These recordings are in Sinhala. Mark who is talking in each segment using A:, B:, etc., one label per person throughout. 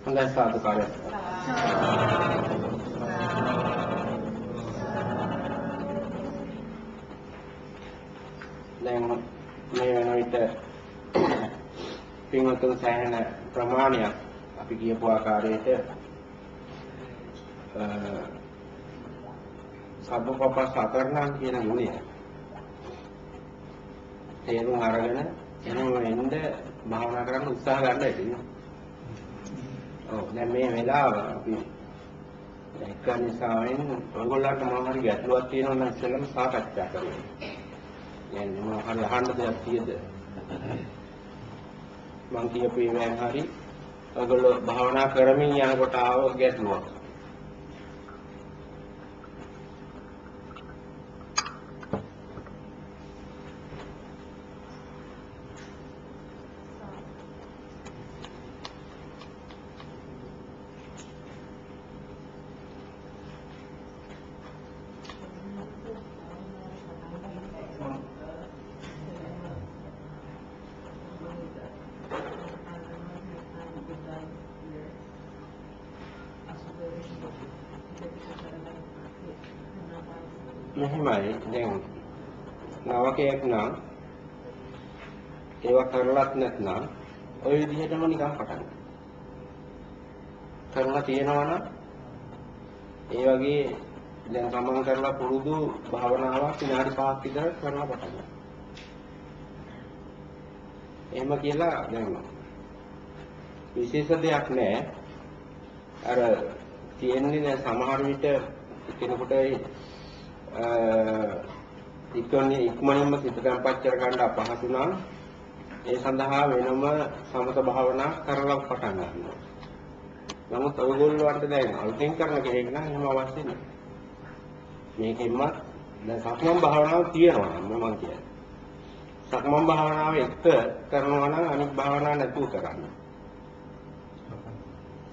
A: හොඳයි සාදුකාරය. දැන් මේ වෙන විට පින්වතුන් සෑහෙන ප්‍රමාණයක් අපි කියපු ආකාරයට සබ්බපපස් අකරණම් කියන ගුණය තේරුම් අරගෙන එහෙම වෙන්න භාවනා කරන්න උත්සාහ ගන්න ඇති. ඔව් දැන් මේ වෙලාව අපි එක නිසාවෙන් ඔයගොල්ලන්ට මොන හරි ගැටලුවක් තියෙනවා නම් ඉස්සෙල්ලාම සාකච්ඡා කරමු. දැන් මොන හරි අහන්න දෙයක් තියෙද? මං කියපු ඒවායින් හරි ඔයගොල්ලෝ භාවනා කරමින් යනකොට ආව ගැටලුවක්. මෙහෙමයි දැන් නවකයක් නම් ඒවා කරලත් නැත්නම් ওই විදිහටම නිකන් පටන් කරලා තියෙනවා නම් ඒ වගේ දැන් සමන් කරලා පුරුදු භාවනාවක් විනාඩි 5ක් විතර කරලා පටන් ගන්න. එහෙම කියලා දැන් විශේෂ දෙයක් නැහැ. අර තියෙන්නේ දැන් සමහර විට කෙනෙකුට ඉක්මනින් ඉක්මනින්ම සිත තැම්පත් කර ගන්න අපහසු නම් ඒ සඳහා වෙනම සමත භාවනා කරලා පටන් ගන්නවා. නමුත් ඔයගොල්ලන්ට දැන් අලුතෙන් කරන කෙනෙක් නම් එහෙම අවශ්‍ය නැහැ. මේකෙන්මත් දැන් සක්මන් භාවනාව තියෙනවා නම් මම කියන්නේ. සක්මන් භාවනාව එක්ක කරනවා නම් අනිත් භාවනාව නැතුව කරන්න.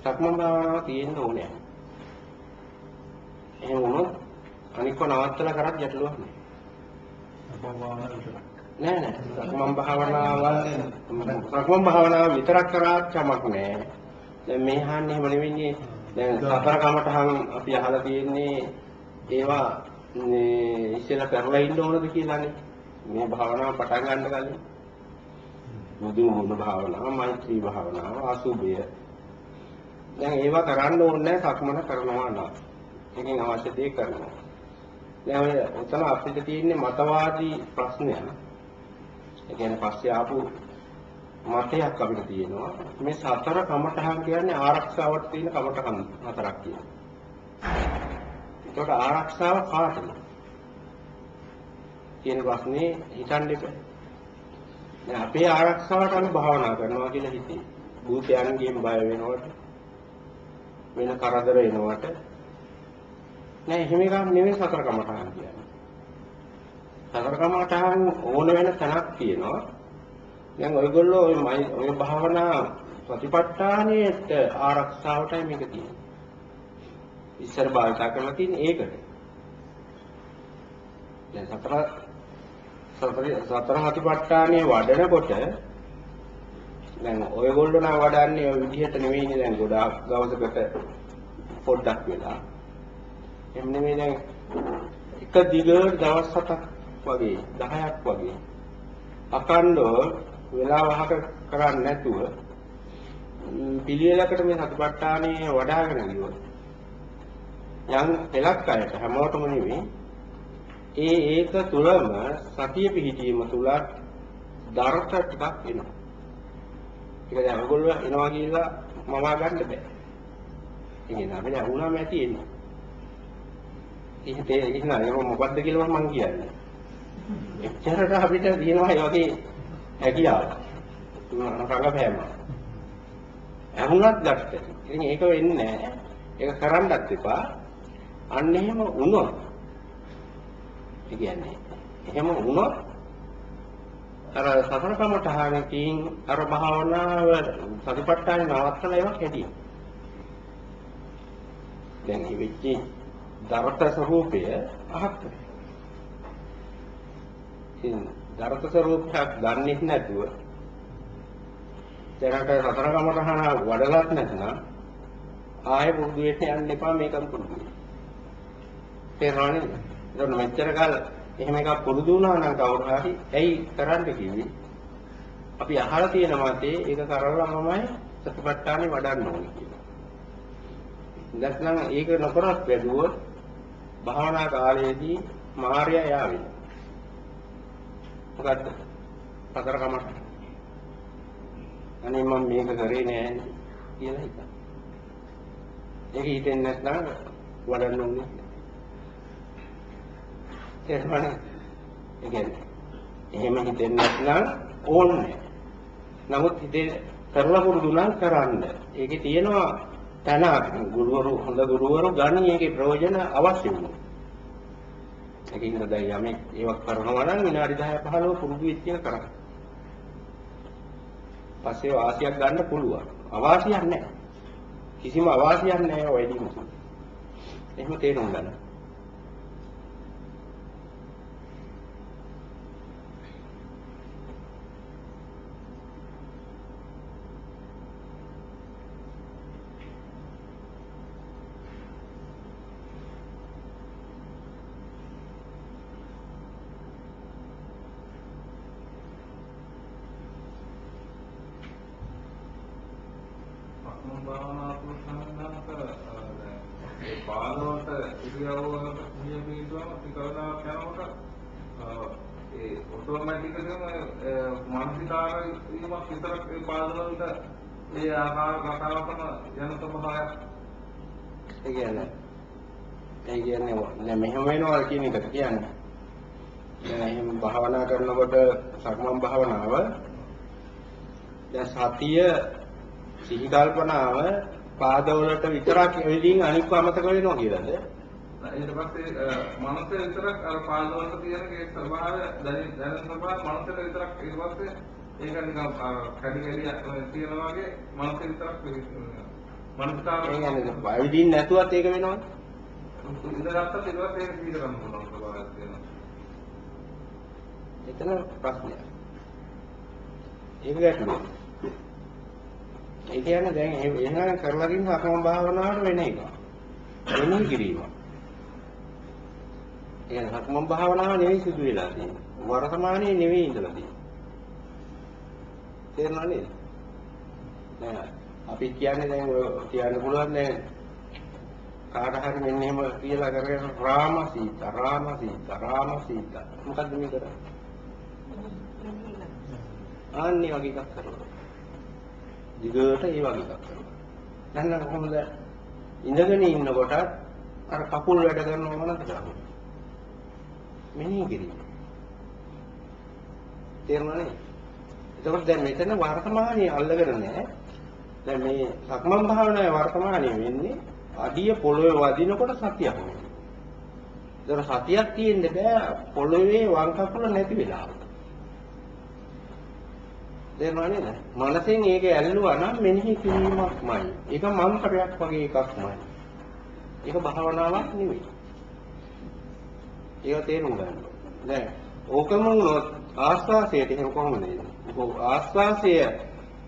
A: සක්මන් භාවනාව තියෙන්න ඕනේ. එහෙම වුණොත් අනික නවත්තලා කරත් ගැටලුවක් නෑ නෑ සක්මන් භාවනාව සක්මන් භාවනාව විතරක් කරාත් කමක් නෑ දැන් මේ හාන්නේ එහෙම නෙවෙන්නේ දැන් සතර කමටහන් අපි අහලා තියෙන්නේ ඒවා මේ ඉස්සෙල්ලා කරලා ඉන්න ඕනද කියලානේ මේ භාවනාව පටන් ගන්න කලින් මුදු මුණ භාවනාව මෛත්‍රී භාවනාව අසුභය දැන් ඒවා කරන්න ඕනේ සක්මන කරනවා නම් එකෙන් අවශ්‍ය දේ කරනවා දැන් ඔය උතන අපිට තියෙන්නේ මතවාදී ප්‍රශ්නයක්. ඒ කියන්නේ පස්සේ ආපු මතයක් අපිට තියෙනවා. මේ සතර කමඨහන් කියන්නේ ආරක්ෂාවට තියෙන කමඨහන් හතරක් කියනවා. ඒකට ආරක්ෂාව කාටද? කියන ප්‍රශ්නේ හිතන්න එපා. දැන් අපේ ආරක්ෂාවට අපි භාවනා කරනවා කියලා හිතේ. භූතයන්ගෙන් බය වෙනවට වෙන කරදර එනවට නෑ එහෙම එකක් නෙවෙයි සතර කමඨාන් කියන්නේ. සතර කමඨාන් ඕන වෙන තැනක් තියෙනවා. දැන් ඔයගොල්ලෝ ඔය ඔය භාවනා ප්‍රතිපත්තානියට ආරක්ෂාවටයි මේක තියෙන්නේ. ඉස්සර භාවිතා කරලා තියෙන්නේ ඒකට. දැන් සතර සතර සතර හතිපට්ඨානිය වඩනකොට දැන් ඔයගොල්ලෝ නම් වඩන්නේ ඔය විදිහට නෙවෙයිනේ දැන් ගොඩාක් දවසකට පොඩ්ඩක් වෙලා එහෙම නෙමෙයි දැන් එක දිගට දවස් 7ක් වගේ 10ක් වගේ අකණ්ඩව වෙලාවහක කරන්නේ නැතුව පිළිවෙලකට මේ සතිපට්ඨානේ වඩ아가න ගියොත් යම් පෙලක් අයට හැමෝටම නෙමෙයි ඒ ඒක තුලම සතිය පිහිටීම තුල දරට ටිකක් එනවා. ඒක දැන් ඔයගොල්ලෝ එනවා කියලා මවා ගන්න බෑ. ඉතින් අපිට වුණාම ඇති එන්නේ. ඉතින් ඒක නෑ මොකද්ද කියලා මම කියන්නේ. එච්චරට අපිට තියෙනවා ඒ වගේ හැකියාව. රඟපෑම. ඇහුණත් ගත්ත. ඉතින් ඒක වෙන්නේ නෑ. ඒක කරන්නත් එපා. අන්න එහෙම වුණොත්. ඒ කියන්නේ එහෙම වුණොත් අර සතර කමඨහනකින් අර භාවනාව සතිපට්ඨාන නවත්තලා ඒවා කැඩියි. දැන් මේ වෙච්චි දරත ස්වરૂපය අහක් ඉතින් දරත ස්වરૂපයක් දන්නේ නැතුව දැනට සතර කමරහන වඩලත් නැත්නම් ආයෙ පුරුදු වෙන්න යන්න එපා මේකම පුරුදු වෙන්න. තේරෙනවද? ඒක මෙච්චර කාල එහෙම එකක් පුරුදු වුණා නම් කවුරු හරි ඇයි කරන්න කිව්වේ? අපි අහලා තියෙන මතේ ඒක කරලාමමයි සතිපට්ඨානෙ වඩන්න ඕනේ කියලා. නැත්නම් ඒක නොකරත් වැදුවොත් භාවනා කාලයේදී මාර්යා යාවේ. මොකද්ද? සතර කමට. අනේ මම මේක කරේ නෑ කියලා හිතා. ඒක හිතෙන්නේ නැත්නම් වඩන්න ඕනේ. තේරුණානේ? ඒ කියන්නේ එහෙම හිතෙන්නේ නැත්නම් ඕනේ. නමුත් හිතේ කරලා පුරුදු නම් කරන්න. ඒකේ තියෙනවා තන ගුරුවරු හොඳ ගුරුවරු ගන්න ඒකේ ප්‍රයෝජන අවශ්‍ය වෙනවා. ඒකින්ද දැන් යමෙක් ඒවක් කරනවා නම් විනාඩි 10 15 පුරුදු වෙච්ච එක කරන්න. පස්සේ වාසියක් ගන්න පුළුවන්. අවාසියක් නැහැ. කිසිම අවාසියක් නැහැ ඔය වැඩිම. එහෙම තේරුම් ගන්න.
B: සක්මන් භාවනා පුරුෂයන්ට ඒ පාදවලට ඉරියව්වකට නිය පිටවම ටිකවදාක් යනකොට ඒ ඔටෝමැටිකලිම මානසිකාර වීමක් විතරක් ඒ පාදවලට ඒ ආහාර ගතාවකම යන ස්වභාවයක්
A: ඒ කියන්නේ ඒ කියන්නේ නෑ මෙහෙම වෙනවා කියන එකට කියන්නේ. දැන් එහෙම භාවනා කරනකොට සක්මන් භාවනාව දැන් සතිය සිහි කල්පනාව පාදවලට විතරක් එළින් අනික්ව අමතක වෙනවා කියලාද?
B: ඊට පස්සේ මනස විතරක් අර පාදවලට තියෙන ඒ ස්වභාවය දැනෙන ස්වභාවය මනසට විතරක් ඊට පස්සේ ඒක නිකන් කැඩි කැඩි තියෙනවා වගේ මනස විතරක් මනසට
A: ඒ කියන්නේ වයිදින් නැතුවත් ඒක වෙනවද?
B: ඉඳගත්තත් ඊට පස්සේ ඒක පිට කරන්න පුළුවන් ස්වභාවයක් තියෙනවා.
A: එතන ප්‍රශ්නයක්. ඒක ගැටලුවක්. ඒ කියන්නේ දැන් එහෙනම් කරලා දින්න අකම භාවනාවට වෙන එක. වෙනී කිරීම. ඒ හක්මන් භාවනාව නෙවෙයි සිදු වෙලා තියෙන්නේ. වර්තමානයේ නෙවෙයි ඉඳලා තියෙන්නේ. තේරුණා නේද? දැන් අපි කියන්නේ දැන් ඔය කියන්න පුළුවන් දැන් කාට හරි මෙන්න එහෙම කියලා කරගෙන රාම සීත රාම සීත රාම සීත මොකද්ද මේ කරන්නේ? ආන්නේ වගේ එකක් කරනවා. දිගට ඒ වගේ එකක් කරනවා. නැත්නම් කොහොමද ඉඳගෙන ඉන්නකොට අර කකුල් වැඩ කරනව මොනවද කරන්නේ? මෙනෙහි කිරීම. තේරුණානේ? එතකොට දැන් මෙතන වර්තමානයේ අල්ලගෙන නැහැ. දැන් මේ සක්මන් භාවනාවේ වර්තමානයේ වෙන්නේ අඩිය පොළවේ වදිනකොට සතියක් වෙනවා. ඒතර සතියක් තියෙන්න බෑ පොළවේ වම් කකුල නැති වෙලාව. තේරුණා නේද? මනසෙන් ඒක ඇල්ලුවා නම් මෙනෙහි කිරීමක්මයි. ඒක මන්ත්‍රයක් වගේ එකක්මයි. ඒක භාවනාවක් නෙවෙයි. ඒක තේරුම් ගන්න. දැන් ඕකම වුණොත් ආස්වාසයට එහෙම කොහොමද එන්නේ? ආස්වාසය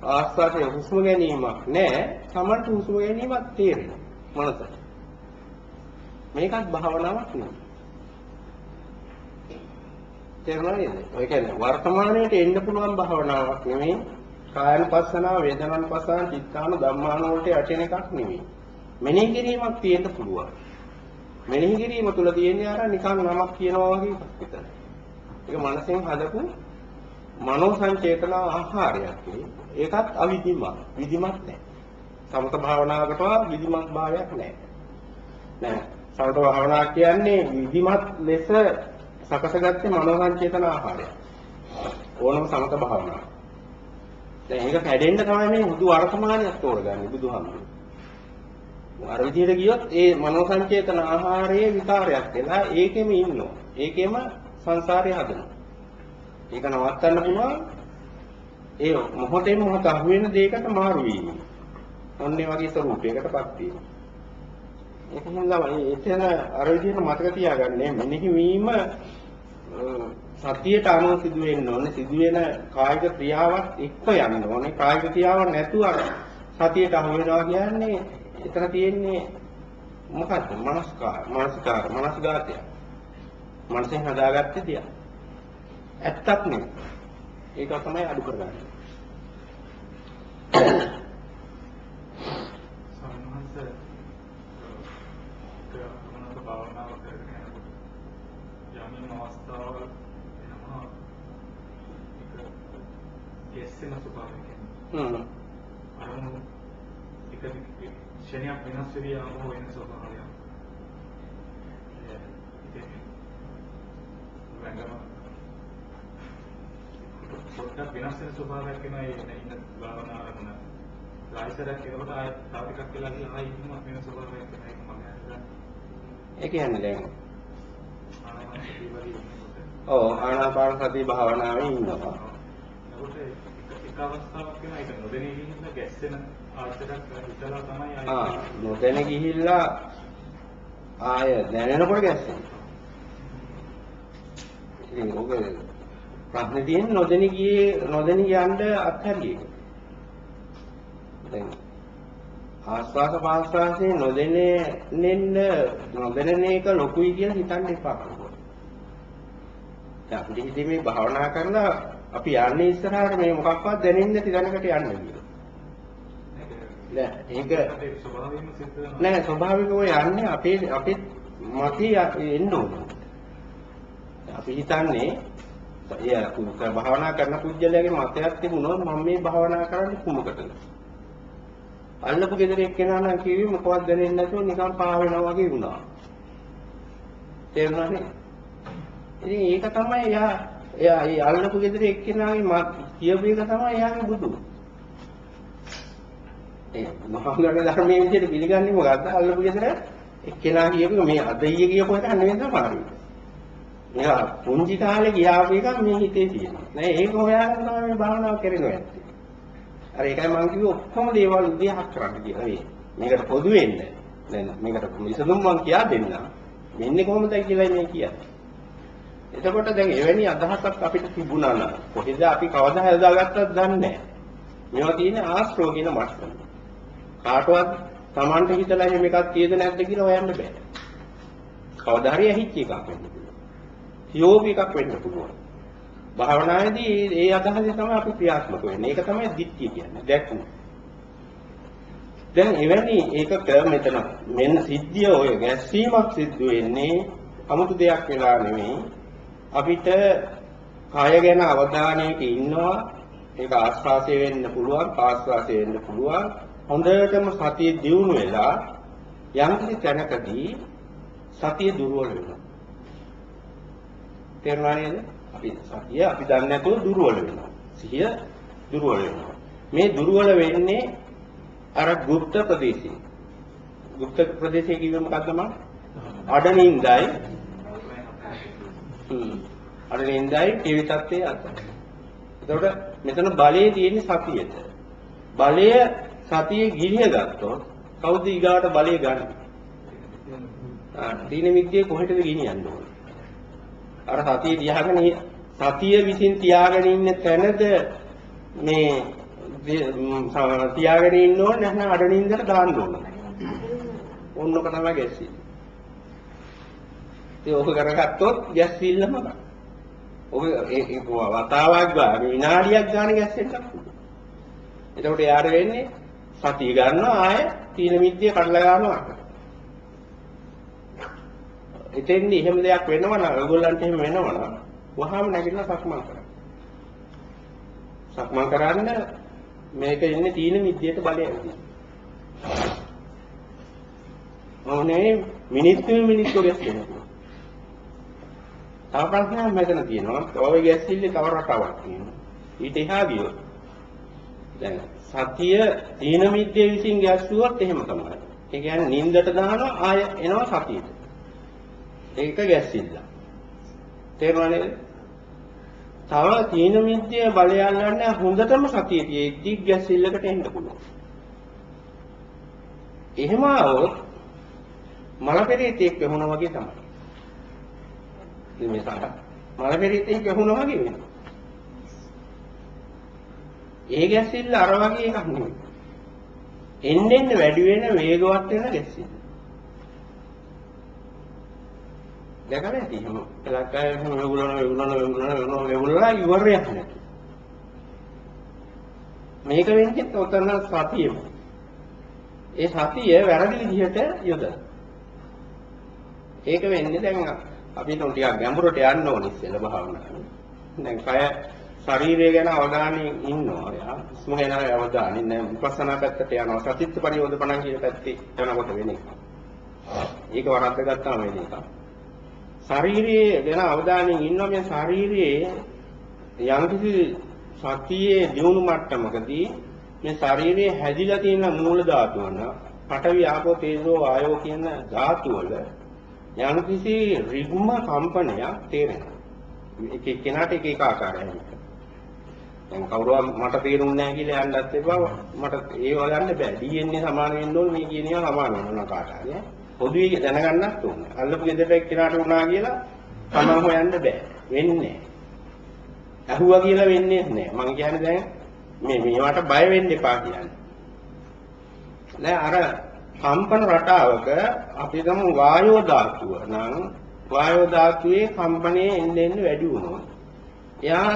A: ආස්වාසය හුස්ම ගැනීමක් නෑ. Tamanට හුස්ම ගැනීමක් තේරෙනවා. මනස. මේකත් භාවනාවක් නෙවෙයි. තේරුණා නේද? ඒ කියන්නේ වර්තමානයේට එන්න පුළුවන් භාවනාවක් නෙමෙයි. කායනුපස්සනාව, වේදනානුපස්සනාව, චිත්තාන ධම්මාන වලට යටින එකක් නෙමෙයි. මෙනෙහි කිරීමක් තියෙන්න පුළුවන්. මෙනෙහි කිරීම තුළ තියෙන්නේ අර නිකන් නමක් කියනවා වගේ එකක් විතරයි. ඒක මනසෙන් හදපු මනෝ සංචේතන ආහාරයක්. ඒකත් අවිධිමත්. විධිමත් නැහැ. සමත භාවනාවකට විධිමත් භාවයක් නැහැ. නෑ. සමත භාවනාව කියන්නේ විධිමත් ලෙස සකසගත්තේ මනෝ සංචේතන ආහාරය. ඕනම සමත භාවනාව. දැන් ඒක කැඩෙන්න තමයි මේ බුදු වර්තමානයක් තෝරගන්නේ බුදුහාමුදුරුවෝ. අර විදිහට ගියොත් ඒ මනෝ සංචේතන ආහාරයේ විකාරයක් වෙලා ඒකෙම ඉන්නවා. ඒකෙම සංසාරය හදනවා. ඒක නවත්තන්න පුළුවන් ඒ මොහොතෙන් මොහොත අහුවෙන දෙයකට මාරු වීම. ඔන්නේ වගේ ස්වරූපයකටපත් වීම. ඒක හින්දා එතන අර විදිහට මතක තියාගන්න මෙනෙහි වීම සතියට අනුව සිදු වෙන්න ඕනේ සිදුවෙන කායික ක්‍රියාවත් එක්ක යන්න ඕනේ කායික ක්‍රියාවක් නැතුව සතියට අහු වෙනවා කියන්නේ එතන තියෙන්නේ මොකද්ද? මනස්කාර, මානසිකාර, මනස්ගාතය. මනසෙන් හදාගත්ත දෙයක්. ඇත්තක් නෙවෙයි. ඒක තමයි අඩු කරගන්නේ.
C: සම්මත මොනක භාවනාව කරගෙන යනකොට යම් අවස්ථාවල් එනවා ඒක ගැස්සෙන ස්වභාවයකින්
A: හ්ම්.
C: අරමුණු එක ක්ෂණයක් වෙනස් වෙවි යනවා වෙන වැංගම පොඩ්ඩක් වෙනස් වෙන ස්වභාවයක් වෙනවා ඒ ඉන්න භාවනා අරමුණ. ආයතරයක් එනකොට ආය තව ටිකක් වෙලා ගිහලා ආයි ඉන්නම වෙන ස්වභාවයක් වෙනවා ඒක මම හිතන්නේ
A: ඒ කියන්නේ දැන්. ආනාපාන සති භාවනාවේ ඉන්නවා.
C: එතකොට එක එක අවස්ථාවක් වෙනවා ඒක නොදැනී ගිහින් ගැස්සෙන ආයතරයක් හිතලා තමයි
A: ආ
C: ආයි
A: නොදැන ගිහිල්ලා ආය දැනෙනකොට ගැස්සෙනවා. ඉතින් ඔක ප්‍රශ්නේ තියෙන්නේ නොදැන ගියේ නොදැන යන්න අත්හැරියේ. දැන් ආස්වාස පාස්වාසයේ නොදැනෙන්න නොදැනෙන එක ලොකුයි කියලා හිතන්න එපා. දැන් අපිට හිතේ මේ භාවනා කරලා අපි යන්නේ ඉස්සරහට මේ මොකක්වත් දැනෙන්නේ නැති දැනකට යන්න කියලා. නෑ ඒක
C: ඒක ස්වභාවයෙන්ම සිද්ධ වෙනවා
A: නෑ ස්වභාවිකව යන්නේ අපේ අපේ මතේ එන්න ඕන. අපි හිතන්නේ එය කුක භාවනා කරන පුජ්‍යලයාගේ මතයක් තිබුණොත් මම මේ භාවනා කරන්නේ කුමකටද? අල්ලපු ගෙදර එක්කෙනා නම් කිව්වේ මොකවත් දැනෙන්නේ නැතුව නිකන් පා වෙනවා වගේ වුණා. තේරුණානේ? ඉතින් ඒක තමයි එයා එයා ඒ අල්ලපු ගෙදර එක්කෙනාගේ මත කියපු එක තමයි එයාගේ බුදු. ඒ මහාංගණ ධර්මයේ විදිහට පිළිගන්නේ මොකද්ද? අල්ලපු ගෙදර එක්කෙනා කියපු මේ අද ඊයේ කියපු එක නෙවෙයි තමයි. මෙයා පුංචි කාලේ ගියාපු එක මේ හිතේ තියෙනවා. නෑ ඒක හොයාගෙන තමයි මේ භාවනාව කරනවා ඇත්තේ. අර ඒකයි මම කිව්වේ ඔක්කොම දේවල් උදේහක් කරන්න කියලා මේ. මේකට පොදු වෙන්න. දැන් මේකට විසඳුම් මම කියා දෙන්නම්. මෙන්නේ කොහොමද කියලා මේ කියන්නේ. එතකොට දැන් එවැනි අදහසක් අපිට තිබුණා නම් කොහෙද අපි කවදා හදාගත්තද දන්නේ නැහැ. මේවා තියෙන ආශ්‍රෝ කියන මට්ටම. කාටවත් Tamanට හිතලා එහෙම එකක් තියෙද නැද්ද කියලා හොයන්න බෑ. කවදා හරි ඇහිච්ච එකක් වෙන්න පුළුවන්. යෝග එකක් වෙන්න පුළුවන්. භාවනාවේදී ඒ අදහසේ තමයි අපි ක්‍රියාත්මක වෙන්නේ. ඒක තමයි දිට්ඨිය කියන්නේ. දැක්ම. දැන් එවැනි ඒකක මෙතන මෙන්න සිද්ධිය ඔය ගැස්සීමක් සිද්ධ වෙන්නේ 아무තු දෙයක් වෙලා නෙමෙයි. අපිට කය ගැන අවධානයක ඉන්නවා. ඒක ආස්වාසය වෙන්න පුළුවන්, පාස්වාසය වෙන්න පුළුවන්. හොඳටම සතිය දියුණු වෙලා යම් කිසි තැනකදී සතිය දුර්වල වෙනවා. තේරුණා නේද? අපි සතිය අපි දන්නේ නැතුව දුර්වල වෙනවා. සිහිය දුර්වල වෙනවා. මේ දුර්වල වෙන්නේ අර গুপ্ত ප්‍රදේශේ. গুপ্ত ප්‍රදේශේ කිව්වෙ මොකක්ද මම? අඩනින්දයි හ්ම්. අඩනින්දයි ටීවී තත්ත්වයේ අතර. එතකොට මෙතන බලයේ තියෙන්නේ සතියට. බලය සතියේ ගිලිය ගත්තොත් කවුද ඊගාට බලය ගන්න? දීන විද්‍යාවේ කොහෙටද ගෙනියන්න ඕන? අර සතිය තියාගෙන සතිය විසින් තියාගෙන ඉන්න තැනද මේ තියාගෙන ඉන්න ඕන නැත්නම් අඩනින්දට දාන්න ඕන. ඕනක තමයි ගැස්සෙන්නේ. ඉතින් ඔක කරගත්තොත් ගැස්සිල්ලම ගන්න. ඔක ඒ ඒ වතාවක් ගාන විනාඩියක් ගාන ගැස්සෙන්නත් පුළුවන්. එතකොට යාර වෙන්නේ සතිය ගන්නවා ආය තීන මිද්‍ය කඩලා ගන්නවා. එතෙන්දී එහෙම දෙයක් වෙනවා නම් ඔයගොල්ලන්ට එහෙම වෙනවා නම් වහාම නැගිටලා සක්මන් කරන්න. සක්මන් කරන්න මේක ඉන්නේ තීන මිද්‍යයට බලය ඇති. ඕනේ මිනිත්තු මිනිත්තු ගැස්සෙනවා. තව ප්‍රශ්නයක් මෙතන තියෙනවා. ඔය ගැස්සිල්ලේ තව රටාවක් තියෙනවා. ඊට එහා ගියොත් දැන් සතිය තීන මිද්‍ය විසින් ගැස්සුවොත් එහෙම තමයි. ඒ කියන්නේ නින්දට දානවා ආය එනවා සතියට. ඒක ගැස්සිල්ල. තේරුණා නේද? තව තීන මිද්‍ය බලය අල්ලන්නේ හොඳටම සතිය තියෙද්දි ගැස්සිල්ලකට එන්න පුළුවන්. එහෙම આવොත් මල පෙරේතෙක් වෙහුණා වගේ තමයි. ඉතින් මේ සාර මල පෙරේතෙක් වෙහුණා වගේ වෙනවා. ඒ ගැස්සිල්ල අර වගේ එකක් නෙවෙයි. එන්න එන්න වැඩි වෙන වේගවත් වෙන ගැස්සීම. දැකලා ඇති එහෙම ලක්කය එහෙම වෙගුලන වෙගුලන වෙගුලන වෙගුලන වෙගුලලා ඉවරයක් නැති. මේක වෙන්නේ ඔතන සතියෙම. ඒ සතිය වැරදි විදිහට යොදන. ඒක වෙන්නේ දැන් අපි හිතමු ටිකක් ගැඹුරට යන්න ඕනේ ඉස්සෙල්ලා භාවනාවේ. දැන් කය ශරීරය ගැන අවධානයෙන් ඉන්නවා. යා හුස්ම ගැන අවධානයෙන් දැන් විපස්සනා පැත්තට යනවා. සතිත්ත පරියෝධපණන් කියන පැත්තේ යනකොට වෙන එක. ඒක වරද්ද ගත්තාම වෙන එක. ශරීරයේ ගැන අවධානයෙන් ඉන්නවා මේ ශරීරයේ යම්කිසි සතියේ දියුණු මට්ටමකදී මේ ශරීරයේ හැදිලා තියෙන මූල ධාතුවන පඨවි ආපෝ තේජෝ වායෝ කියන ධාතු වල යම්කිසි රිග්ම කම්පනයක් තේරෙනවා. එක එක්කෙනාට එක එක ආකාරයකට. දැන් කවුරුවා මට තේරුන්නේ නැහැ කියලා යන්නත් එපා. මට ඒව ගන්න බෑ. DNA සමාන වෙන්න ඕනේ මේ කියන ඒවා සමාන වෙනවා කාට හරි. පොදුවේ දැනගන්නත් ඕනේ. අල්ලපු ගෙදරට එක්කෙනාට වුණා කියලා තමන් හොයන්න බෑ. වෙන්නේ නැහැ. ඇහුවා කියලා වෙන්නේ නැහැ. මං කියන්නේ දැන් මේ මේවට බය වෙන්න එපා කියන්නේ. දැන් අර කම්පන රටාවක අපි ගමු වායෝ ධාතුව නම් වායෝ ධාතුවේ කම්පනයේ එන්න එන්න වැඩි වුණොත් එයා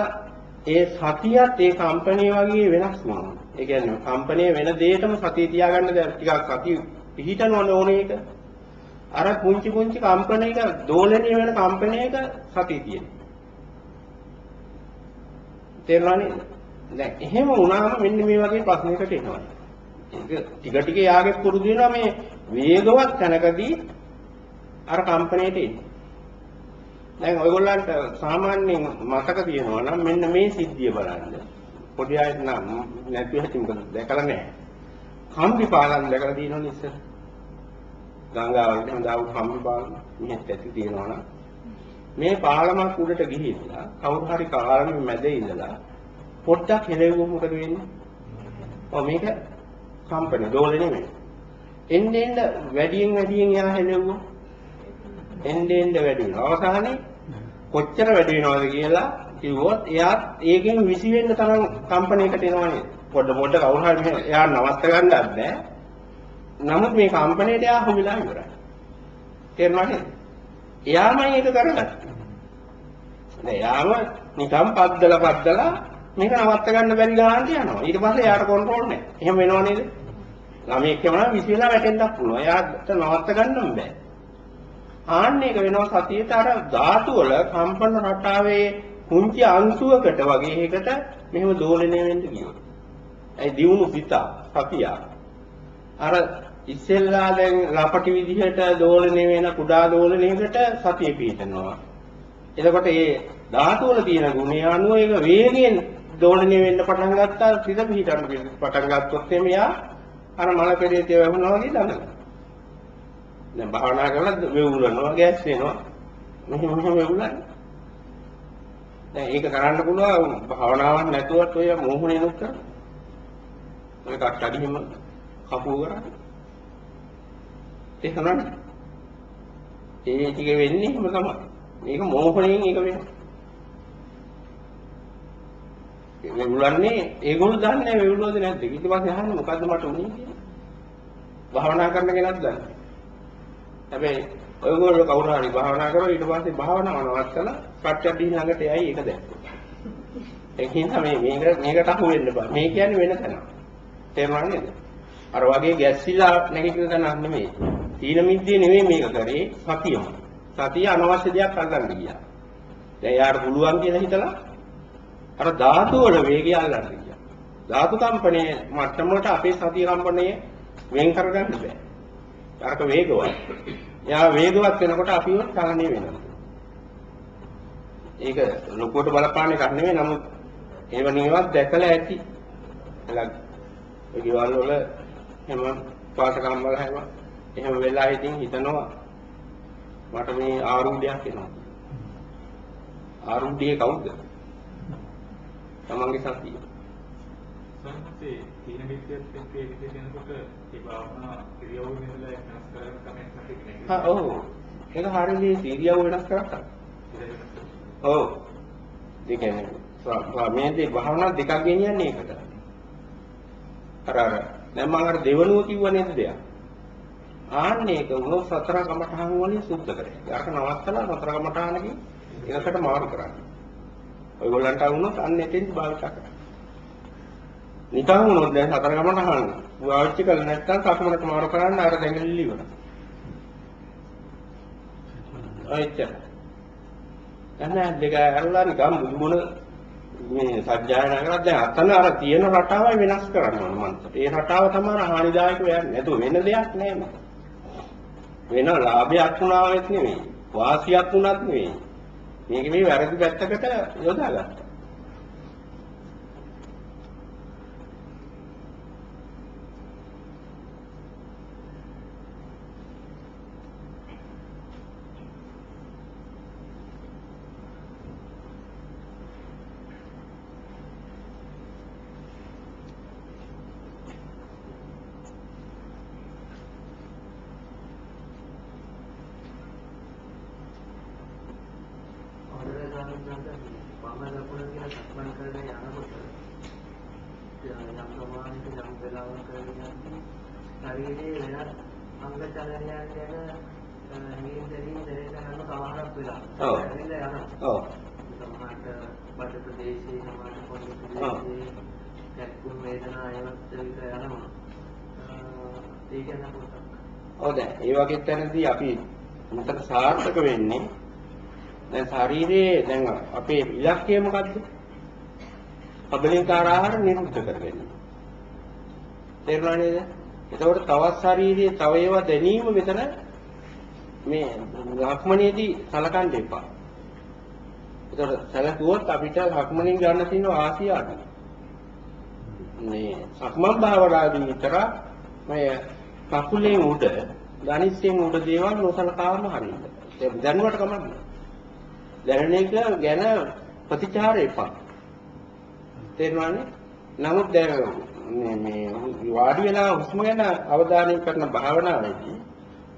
A: ඒ සතියත් ඒ කම්පනයේ වගේ වෙනස් වෙනවා. ඒ කියන්නේ කම්පනයේ වෙන දෙයකම සතිය තියාගන්න දැන් ටිකක් සතිය පිහිටනවන ඕනේ ඒක. අර පුංචි පුංචි කම්පනයක දෝලණය වෙන කම්පනයක සතිය තියෙනවා. තේරුණා නේද? දැන් එහෙම වුණාම මෙන්න මේ වගේ ප්‍රශ්නයකට එනවා. ඒක ටික ටික යාගේ පුරුදු වෙනවා මේ වේගවත් තැනකදී අර කම්පණයට එන්නේ. දැන් ඔයගොල්ලන්ට සාමාන්‍යයෙන් මතක තියෙනවා නම් මෙන්න මේ සිද්ධිය බලන්න. පොඩි අය නම් නැති හැටි මොකද දැකලා නැහැ. කම්බි පාලම් දැකලා තියෙනවනේ ඉස්සර. ගංගාවලට හදාපු කම්බි පාලම් මෙහෙත් ඇති තියෙනවා නම් මේ පාලමක් උඩට ගිහිල්ලා කවුරු හරි කාලෙම මැද ඉඳලා පොඩ්ඩක් හෙලෙවුවොත් මොකද වෙන්නේ? ඔව් මේක කම්පන දෝලණය වෙනවා. එන්න එන්න වැඩියෙන් වැඩියෙන් යා හෙලෙවුවොත් එන්න එන්න වැඩි වෙනවා. අවසානයේ කොච්චර වැඩි වෙනවද කියලා කිව්වොත් එයා ඒකෙන් විසි වෙන්න තරම් කම්පණයකට එනවනේ. පොඩ පොඩ කවුරු හරි මෙහෙ එයා නවත්ත ගන්නත් බෑ. නමුත් මේ කම්පණයට එයා හොමිලා ඉවරයි. තේරුණා නේද? එයාමයි ඒක කරගත්තේ. දැන් එයාම නිකම් පද්දලා පද්දලා මේක නවත්ත ගන්න බැරි ගානට යනවා. ඊට පස්සේ එයාට කන්ට්‍රෝල් නැහැ. එහෙම වෙනව නේද? ළමයෙක් කියනවා විසිලා වැටෙන්නත් පුළුවන්. එයාට නවත්ත ගන්නම බෑ. ආන්න එක වෙනවා සතියට අර ධාතු වල කම්පන රටාවේ කුංචි අංශුවකට වගේ එකකට මෙහෙම දෝලණය වෙන්න කියනවා. ඒ දියුණු පිට සතිය. අර ඉස්සෙල්ලා දැන් ලපටි විදිහට දෝලණය වෙන කුඩා දෝලණයකට සතිය පිටනවා. එතකොට මේ ධාතු වල තියෙන ගුණය අනුව ඒක වේගයෙන් දෝලණය වෙන්න පටන් ගත්තා සිත පිටන්න පටන් ගත්තොත් එමෙයා අර මල පෙරේතය වැහුණා වගේ දඟලනවා. දැන් භාවනා කරලා වෙවුලනවා ගෑස් වෙනවා. මෙහෙම මෙහෙම වෙවුලන්නේ. දැන් ඒක කරන්න පුළුවන් භාවනාවක් නැතුවත් ඔය මෝහණේ නුත් කරා. ඔය කට්ටඩිහිම කපුව කරන්නේ. ඒක නේද? ඒ ටික වෙන්නේ එහෙම තමයි. මේක මෝහණයෙන් ඒක වෙනවා. වෙවුලන්නේ ඒගොල්ලෝ දන්නේ නැහැ වෙවුලුවද නැද්ද? ඊට පස්සේ අහන්නේ මොකද්ද මට උනේ කියලා. භාවනා කරන කෙනාත් දන්නේ. හැබැයි ඔයගොල්ලෝ කවුරු හරි භාවනා කරලා ඊට පස්සේ භාවනාව නවත්තලා පච්චඩි ළඟට යයි ඒක දැක්කෝ. ඒකින් තමයි මේක මේකට අහු වෙන්න බෑ. මේ කියන්නේ වෙන තැනක්. තේරුණා නේද? අර වගේ ගැස්සිලා නැගිටින තැනක් නෙමෙයි. තීන මිද්දේ නෙමෙයි මේක කරේ සතියම. සතිය අනවශ්‍ය දෙයක් අල්ලන්න ගියා. දැන් යාට පුළුවන් කියලා හිතලා අර ධාතු වල වේගය අල්ලන්න ගියා. ධාතු කම්පණයේ මට්ටමකට අපේ සතිය කම්පණය වෙන් කරගන්න බෑ. අරක වේගවත්. එයා වේගවත් වෙනකොට අපිව චලනය වෙනවා. ඒක ලොකුවට බලපාන එකක් නෙමෙයි නමුත් ඒව නිවත් දැකලා ඇති. එලක් ඒ ගෙවල් වල එහෙම පාසකම් වල හැම එහෙම වෙලා ඉතින් හිතනවා මට මේ ආරුණ්‍යයක් එනවා. ආරුණ්‍යය කවුද? තමන්ගේ සතිය.
C: සම්පතේ තීන විද්‍යාවත් එක්ක ඒ විදිහට යනකොට ඒ භාවනා ක්‍රියාව වෙනලා වෙනස් කරගෙන තමයි නැති කෙනෙක්.
A: හා ඔව්. ඒක හරියට සීරියව වෙනස් කරා. ඔව්. ඒ කියන්නේ ස්වාමීන්ගේ භාවනා දෙකක් ගෙනියන්නේ ඒකට. අර අර දැන් මම අර දෙවනුව කිව්ව නේද දෙයක්. ආන්නේ ඒක උනොත් සතර කමඨහන් වලින් සුද්ධ කරේ. යාක නවත්තලා සතර කමඨහනකින් එකකට මාරු කරන්න. ඔයගොල්ලන්ට වුණොත් අන්න එතෙන් භාවිත කරන්න. නිකන් වුණොත් දැන් සතර කමඨහන් වාචි කළ නැත්නම් සතුමකට මාරු කරන්න අර දැඟලිලි ඉවරයි. ඔච්චර. එහෙනම් දෙක ඇරලා නිකන් බුදුගුණ මේ සත්‍යයනා කරලා දැන් අතන අර තියෙන රටාවයි වෙනස් කරන්න ඕන මන්ට. ඒ රටාව තමයි හානිදායක වෙන්නේ. නැතුව වෙන දෙයක් නෑ මම. වෙන ලාභයක් වුණාවෙත් නෙවෙයි. වාසියක් වුණත් නෙවෙයි. මේක මේ වැරදි පැත්තකට යොදාගත්තා.
D: හොඳට ගන්න මම ලකුණ කියලා සක්මන් කරගෙන යනකොට යම් ප්‍රමාණයක යම් වෙලාවක කරගෙන ශරීරයේ වෙනත් අංග චලනයන් ගැන හිමින් දෙමින් දෙරේට යන සමහරක් වෙලා.
A: ඔව්.
D: ඇවිල්ලා යනවා.
A: ඔව්.
D: සමහරට පොළොව
A: ඔව්.
D: ප්‍රදේශයේ කැක්කුම් වේදනා ඒවත් විතර යනවා. ඒක ගැන.
A: ඔව් දැන් ඒ වගේ තැනදී අපි මෙතන සාර්ථක වෙන්නේ දැන් ශරීරයේ දැන් අපේ ඉලක්කය මොකද්ද? කබලින්කාර ආහාර නිරුද්ධ කරගන්න. තේරුණා නේද? එතකොට තවත් ශරීරයේ තව ඒවා දැනීම මෙතන මේ ලක්මනේදී සලකන්න එපා. එතකොට සැලකුවොත් අපිට ලක්මනින් ගන්න තියෙන ආසිය අඩුයි. මේ සක්මන් භාවනාදී විතර මේ කකුලෙන් උඩ ධනිස්සෙන් උඩ දේවල් නොසලකාම හරියට. ඒක දැනුවට කමක් දැනෙන එක ගැන ප්‍රතිචාර එපා. තේරුණානේ? නමුත් දැන් මේ මේ වාඩි වෙලා හුස්ම ගැන අවධානය කරන භාවනාවේදී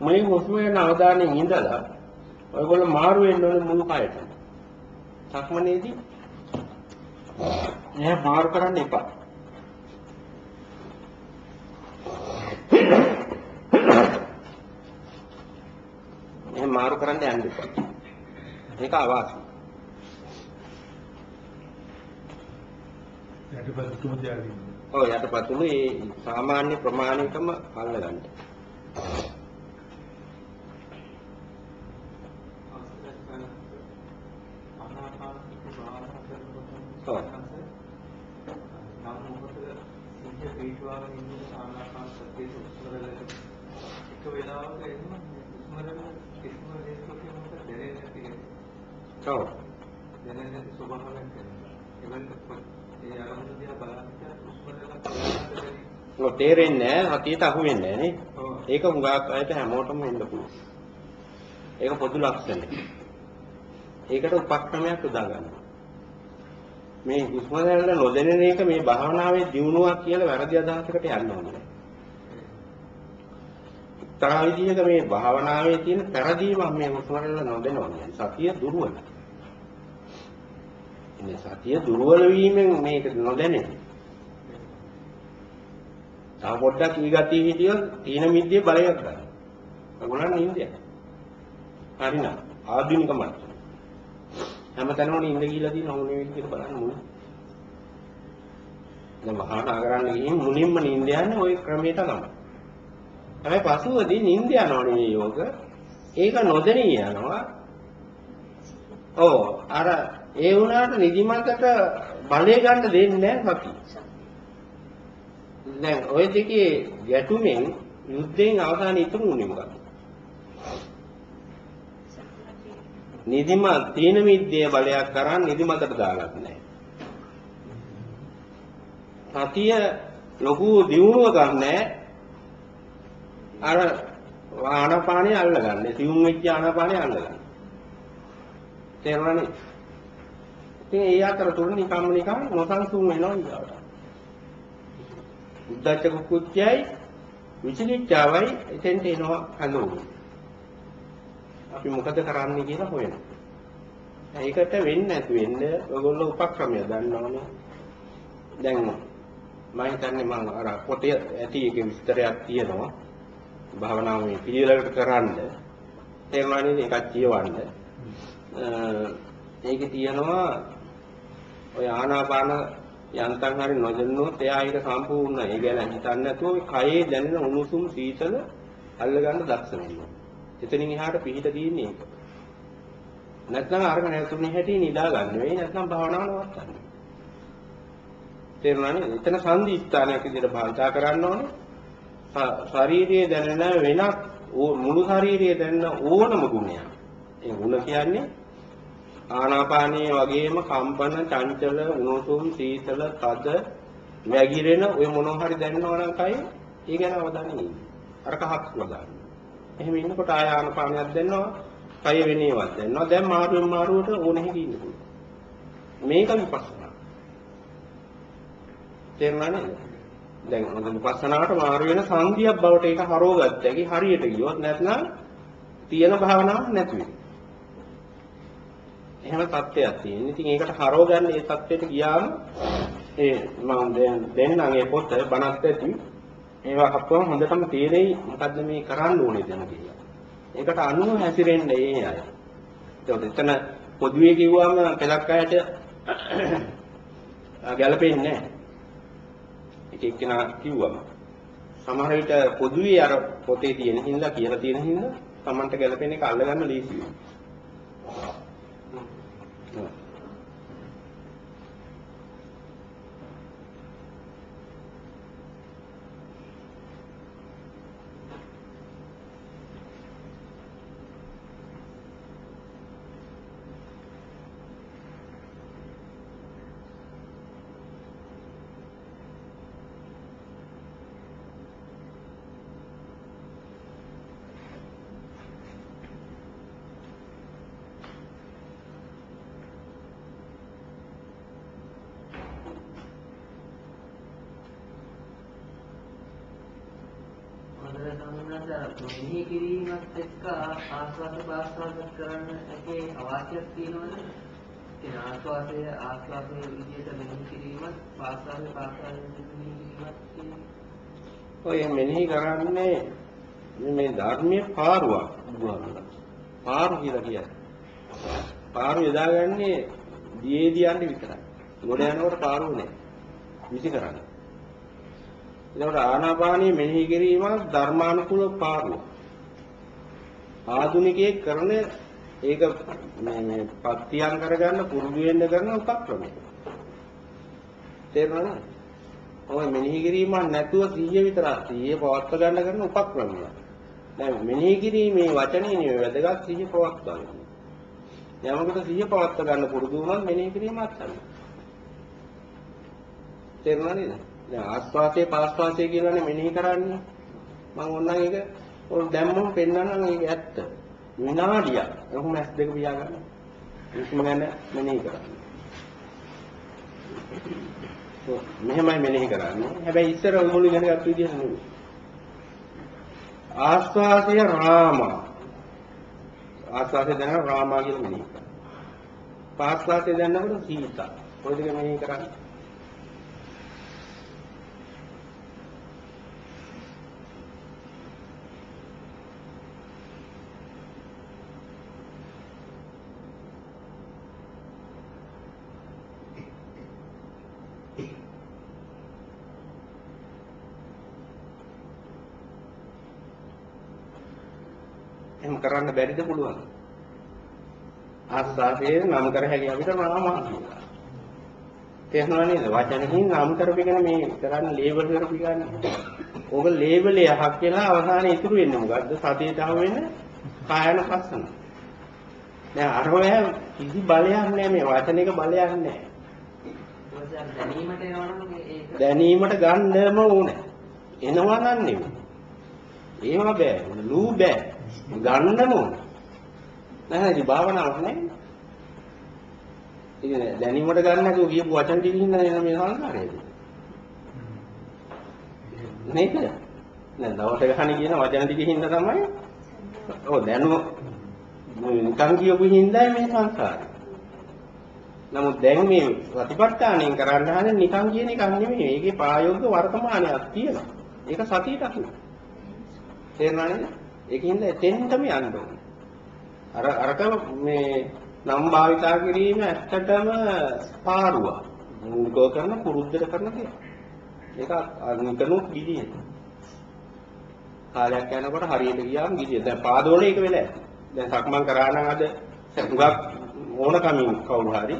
A: මේ හුස්ම ගැන අවධානයෙන් ඉඳලා ඔයගොල්ලෝ මාරු වෙන්න ඕනේ මුළු කයට. සක්මනේදී එහෙනම් මාරු කරන්න එපා. එහෙනම් මාරු කරන්න යන්න එපා. ඒක අවාසි.
E: යටපත් තුම තියාගෙන.
A: ඔව් යටපතුල ඒ සාමාන්‍ය ප්‍රමාණයකම අල්ලගන්න. ඔව්.
C: නම් මොකද සිද්ධ පිටුවාගෙන ඉන්නකොට ආනාපාන සතියේ උස්මරල එක වෙලාවක එන්න උස්මරල කිසිම දෙයකට මොකද දැනෙන්නේ නැති
A: ඔව්.
C: දැනෙන්නේ නැති ස්වභාවයක් තියෙනවා ඒ අරමුණ දිහා බලනකොට උස්මරල
A: ඔව් තේරෙන්නේ නැහැ හතියට අහු වෙන්නේ නැහැ නේ. ඒක හුඟක් අයට හැමෝටම වෙන්න පුළුවන්. ඒක පොදු ලක්ෂණයක්. ඒකට උපක්‍රමයක් යොදා ගන්න. මේ හුස්ම රැල්ල නොදැනෙන එක මේ භාවනාවේ දියුණුවක් කියලා වැරදි අදහසකට යන්න ඕනේ. තරහ විදිහක මේ භාවනාවේ තියෙන පෙරදීමක් මේ හුස්ම රැල්ල නොදැනෙනවා. සතිය දුර්වල. ඉන්නේ සතිය දුර්වල වීමෙන් මේක නොදැනෙන්නේ. තව පොඩ්ඩක් ඊගතිය හිටියොත් තීන මිද්දේ බලයක් ගන්න. ඔයගොල්ලන් නින්දය. හරිනම් ආධුනික මට්ටම. හැමතැනම නින්ද ගිහිලා තියෙන ඕනේ විදිහට බලන්න මුල. දැන් මහානා කරන්න ගිහින් මුලින්ම නින්ද යන්නේ ওই ක්‍රමයට තමයි. හැබැයි පසුවදී නින්ද යනවා නෙවෙයි යෝග. ඒක නොදෙනී යනවා. ඔව් අර ඒ වුණාට නිදිමතට බලය ගන්න දෙන්නේ නැහැ සතිය. දැන් ওই දෙකේ ගැටුමෙන් යුද්ධයෙන් අවසාන ඉතුරු වුණේ මොකක්ද? නිදිම තීන මිද්දේ බලයක් කරන් නිදිමතට දාලත් නැහැ. සතිය ලොකු දියුණුවක් නැහැ. අර ආනාපානිය අල්ලගන්නේ. සිවුම් වෙච්ච ආනාපානිය අල්ලගන්නේ. තේරුණානේ? ඉතින් ඒ අතරතුර නිකම්ම නිකම් නොසන්සුන් වෙනවා ඊගාවට. උද්දච්ච කුච්චයයි විචිකිච්ඡාවයි එතෙන්ට එනවා හඳුනගන්න. අපි මොකද කරන්නේ කියලා හොයනවා. ඒකට වෙන්නේ නැතු වෙන්න ඔයගොල්ලෝ උපක්‍රමය දන්නවනේ. දැන් මම හිතන්නේ මම අර පොතේ ඇති ඒකේ විස්තරයක් තියෙනවා. භාවනාව මේ පිළිවෙලකට කරන්න. තේරුණා නේද? ඒකත් කියවන්න. ඒකේ තියෙනවා ඔය ආනාපාන යන්තම් හරි නොදැනුනොත් එයා ඒක සම්පූර්ණ ඒ ගැන හිතන්නේ නැතුව කයේ දැනෙන උණුසුම් සීතල අල්ලගන්න දක්ෂ වෙනවා. එතනින් එහාට පිහිට දින්නේ ඒක. නැත්නම් අරගෙන නැතුනේ හැටි නිදා ගන්න වෙයි නැත්නම් භාවනාව නවත්තන්න. තේරුණා නේද? එතන සංදි ස්ථානයක් විදිහට භාවිතා කරන්න ඕනේ. ශාරීරියේ දැනෙන වෙනත් මුළු ශරීරයේ දැනෙන ඕනම ගුණයක්. ඒ ගුණ කියන්නේ ආනාපානීය වගේම කම්පන, චංචල, උණුසුම්, සීතල, තද, වැగిරෙන ඔය මොනවා හරි දැනෙනවා නම් කයි ඒ ගැන අවධානය යොමු. අර කහක් වදාන්න. එහෙම ඉන්නකොට ආය ආනාපානියක් දැනනවා, කය වෙනේවත් දැනනවා. දැන් මාරුවෙන් මාරුවට ඕනෙ හිතින්න පුළුවන්. මේක විපස්සනා. තේරුණා නේද? දැන් හොඳ විපස්සනාවට මාරු වෙන සංදියක් බවට ඒක හරවගත්ත හැකි හරියට ගියොත් නැත්නම් තියෙන භාවනාවක් නැති වෙනවා. එහෙම තත්ත්වයක් තියෙනවා. ඉතින් ඒකට හරව ගන්න ඒ තත්ත්වයට ගියාම ඒ මම දැන් දෙන්නම් ඒ පොත බණත් ඇති. ඒවා හපුවම හොඳටම තේරෙයි මොකද්ද මේ කරන්න ඕනේ දැන් කියලා. ඒකට අනුව හැසිරෙන්න ඒ අය. ඒකත් එතන පොදුවේ කිව්වම පළක් අයට ගැළපෙන්නේ නැහැ. එක එක්කෙනා කිව්වම සමහර විට පොදුවේ අර පොතේ තියෙන හින්දා කියලා තියෙන හින්දා Tamanට ගැළපෙන එක අල්ලගන්න ලීසි වෙනවා.
D: හොඳට සම්මත මෙහි කිරීමත් එක්ක ආස්වාද පාස්වාද කරන්න එකේ අවශ්‍යයක් තියෙනවද? ඒ ආස්වාදය ආස්වාදයේ විදිහට මෙහි කිරීමත් පාස්වාද පාස්වාද මෙහි කිරීමත්
A: ඔය මෙනෙහි කරන්නේ මේ ධර්මයේ පාරුවක් බුදුහාමුදුරුවෝ. පාරු කියලා කියන්නේ. පාරු යදාගන්නේ දියේදී යන්නේ විතරයි. ගොඩ යනකොට පාරුව නෑ. විසි කරන්නේ. එතකොට ආනාපානිය මෙනෙහි කිරීම ධර්මානුකූල පාරුව. ආධුනිකයේ කරන ඒක මේ මේ පත්‍තියම් කරගන්න පුරුදු වෙන්න කරන උපක්‍රමය. තේරුණාද? ඔය මෙනෙහි කිරීම නැතුව 100 විතරක් 100 පවත්ව ගන්න කරන උපක්‍රමය. දැන් මෙනෙහි කිරීමේ වචනේ නෙවෙයි වැදගත් 100 පවත්ව ගන්න. යමකට 100 පවත්ව ගන්න පුරුදු වුණොත් මෙනෙහි කිරීම අත්හරිනවා. තේරුණා නේද? දැන් ආස්වාසේ පාස්වාසේ කියලානේ මෙනෙහි කරන්නේ. මම ඕනනම් ඒක ඔය දැම්මම පෙන්නන්නම් ඒක ඇත්ත. විනාඩියක්. එහෙනම් ඇස් දෙක පියාගන්න. ඉස්ම ගැන මෙනෙහි කරන්න. ඔව් මෙහෙමයි මෙනෙහි කරන්නේ. හැබැයි ඉස්සර මුළු ඉගෙන ගත්ත විදිහ නෙවෙයි. ආස්වාසය රාමා. ආස්වාසය දැනන රාමා කියලා මෙනෙහි කරනවා. පාස්වාසය දැනනකොට සීතා. ඔය දෙක මෙනෙහි කරන්නේ. එහෙම කරන්න බැරිද පුළුවන්? ආස්වාදයේ නම් කර හැකි අපිට රාමා කියලා. තේරුණා නේද? වචනකින් නම් කරපෙගෙන මේ කරන්න ලේබල් කරපි ගන්න. ඕක ලේබල් යහක් කියලා අවසානයේ ඉතුරු වෙන්නේ මොකද්ද? සතියට අහු වෙන කායන පස්සන. දැන් අර ඔය කිසි බලයක් නැහැ මේ වචනයක බලයක් නැහැ.
D: දැනීමට එනවනම් ඒක
A: දැනීමට ගන්නම ඕනේ. එනවා නම් නෙමෙයි. ඒව බෑ. ලූ බෑ. ගන්නම ඕනේ. නැහැ ඉතින් භාවනාවක් නැහැ. ඉතින් දැනීමට ගන්න නැතුව කියපු වචන ටික හින්දා නේද මේ සංසාරේ. නේද? දැන් දවස ගහන කියන වචන ටික හින්දා තමයි ඔව් දැනුම නිකන් කියපු හින්දායි මේ සංසාරේ. නමුත් දැන් මේ ප්‍රතිපත්තාණයෙන් කරන්න හදන නිකන් කියන එකක් නෙමෙයි. ඒකේ ප්‍රායෝගික වර්තමානයක් තියෙනවා. ඒක සතියට අකුයි. තේරුණා නේද? ඒකින්ද එතෙන්ටම යන්න ඕනේ. අර අරක මේ නම් භාවිතා කිරීම ඇත්තටම පාරුවා. මූලිකව කරන පුරුද්දට කරන දෙයක්. ඒක අනිකනුත් ගිහින්. කාලයක් යනකොට හරියට ගියාම ගිහින්. දැන් පාදෝලේ ඒක වෙලා ඇති. දැන් සක්මන් කරා නම් අද හුඟක් ඕනකමින් කවුරු හරි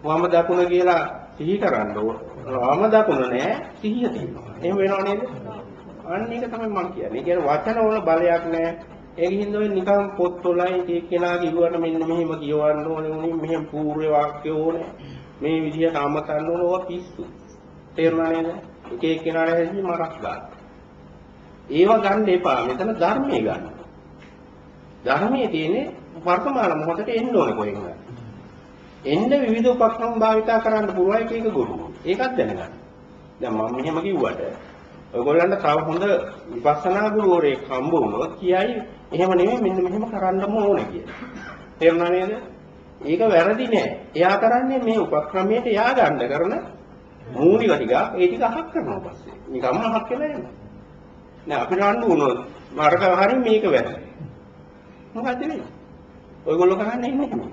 A: වම දකුණ කියලා සිහි කරන්න ඕන. වම දකුණ නෑ සිහිය තියෙනවා. එහෙම වෙනව නේද? අන්න ඒක තමයි මම කියන්නේ. ඒ කියන්නේ වචන වල බලයක් නෑ. ඒක හින්දා ඔය නිකන් පොත්වලයි ඒක කෙනා කිව්වට මෙන්න මෙහෙම කියවන්න ඕනේ උනේ මෙහෙම පූර්ව වාක්‍ය ඕනේ. මේ විදිහට අමතන්න ඕන ඕවා පිස්සු. තේරුණා නේද? එක එක කෙනාට හැදි මරක් ගන්න. ඒව ගන්න එපා. මෙතන ධර්මයේ ගන්න. ධර්මයේ තියෙන්නේ වර්තමාන මොහොතේ එන්න ඕනේ කොහෙන්ද? එන්න විවිධ උපක්‍රම භාවිතා කරන්න පුළුවන් එක එක ගුරු. ඒකත් දැනගන්න. දැන් මම මෙහෙම කිව්වට ඔයගොල්ලන්ට තව හොඳ විපස්සනා ගුරුවරයෙක් හම්බ වුණොත් කියයි එහෙම නෙමෙයි මෙන්න මෙහෙම කරන්නම ඕනේ කියලා. තේරුණා නේද? ඒක වැරදි නෑ. එයා කරන්නේ මේ උපක්‍රමයට එයා ගන්න කරන මූලික ටික ඒ ටික අහක් කරනවා පස්සේ. නිකම්ම අහක් කියලා එනවා. නෑ අපිට අඬු වුණොත් මාර්ග හරි මේක වැරදි. මොකද වෙන්නේ? ඔයගොල්ලෝ කරන්නේ ඉන්නේ.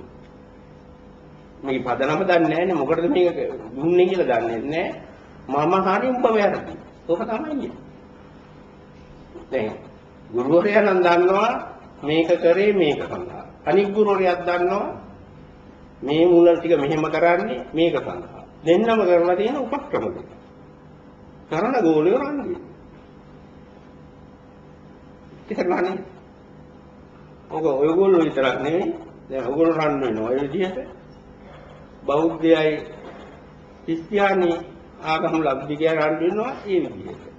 A: මේක පදනම දන්නේ නැහැනේ මොකටද මේක දුන්නේ කියලා දන්නේ නැහැ. මම හරි උඹ වැරදි. ඕක තමයි. දැන් ගුරුවරයා නම් දන්නවා මේක කරේ මේක සඳහා. අනිත් ගුරුවරයාත් දන්නවා මේ මුල ටික මෙහෙම කරන්නේ මේක සඳහා. දෙන්නම කරලා තියෙන උපක්‍රම දෙක. කරන ගෝලිය රන්නේ. ඉතින්ලානේ. ඔක ඔයගොල්ලෝ විතරක් නෙවෙයි. දැන් ඔයගොල්ලෝ රන් වෙනවා. ඒ විදිහට බෞද්ධයයි ක්‍රිස්තියානි ආගම ලබ්ධිකය රන් වෙනවා ඒ විදිහට.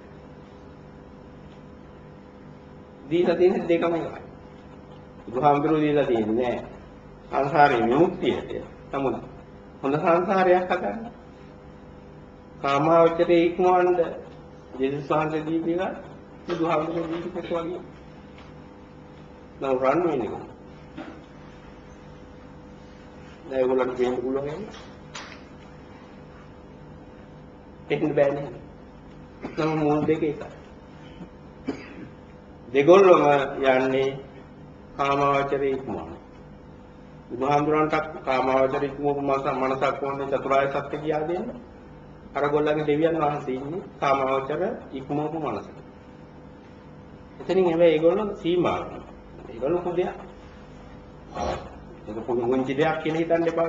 A: දීලා තියෙන දෙකම එකයි. බුදුහාමුදුරුවෝ දීලා තියෙන්නේ සංසාරේ විමුක්තියට. නමුත් හොඳ සංසාරයක් හදන්න. කාමාවචරයේ ඉක්මවන්න ජේසුස් වහන්සේ දීපු එක බුදුහාමුදුරුවෝ දීපු එක වගේ. නම් රන් වෙන්නේ කොහොමද? දැන් ඒගොල්ලන්ට කියන්න පුළුවන් නේද? එන්න බෑනේ. නම් මූල දෙක එකයි. දෙගොල්ලම යන්නේ කාමාවචරයේ ඉක්මවන. බුදුහාමුදුරන්ට කාමාවචරයේ ඉක්මවපු මනසක් වොන්නේ චතුරාර්ය සත්‍ය කියා දෙන්න. අර ගොල්ලන්ගේ දෙවියන් වහන්සේ ඉන්නේ කාමාවචර ඉක්මවපු මනස. එතනින් හැබැයි ඒගොල්ලෝ සීමා කරනවා. ඒගොල්ලෝ කුදයක්. ඒක පොඩි වුංචි දෙයක් කියලා හිතන්න එපා.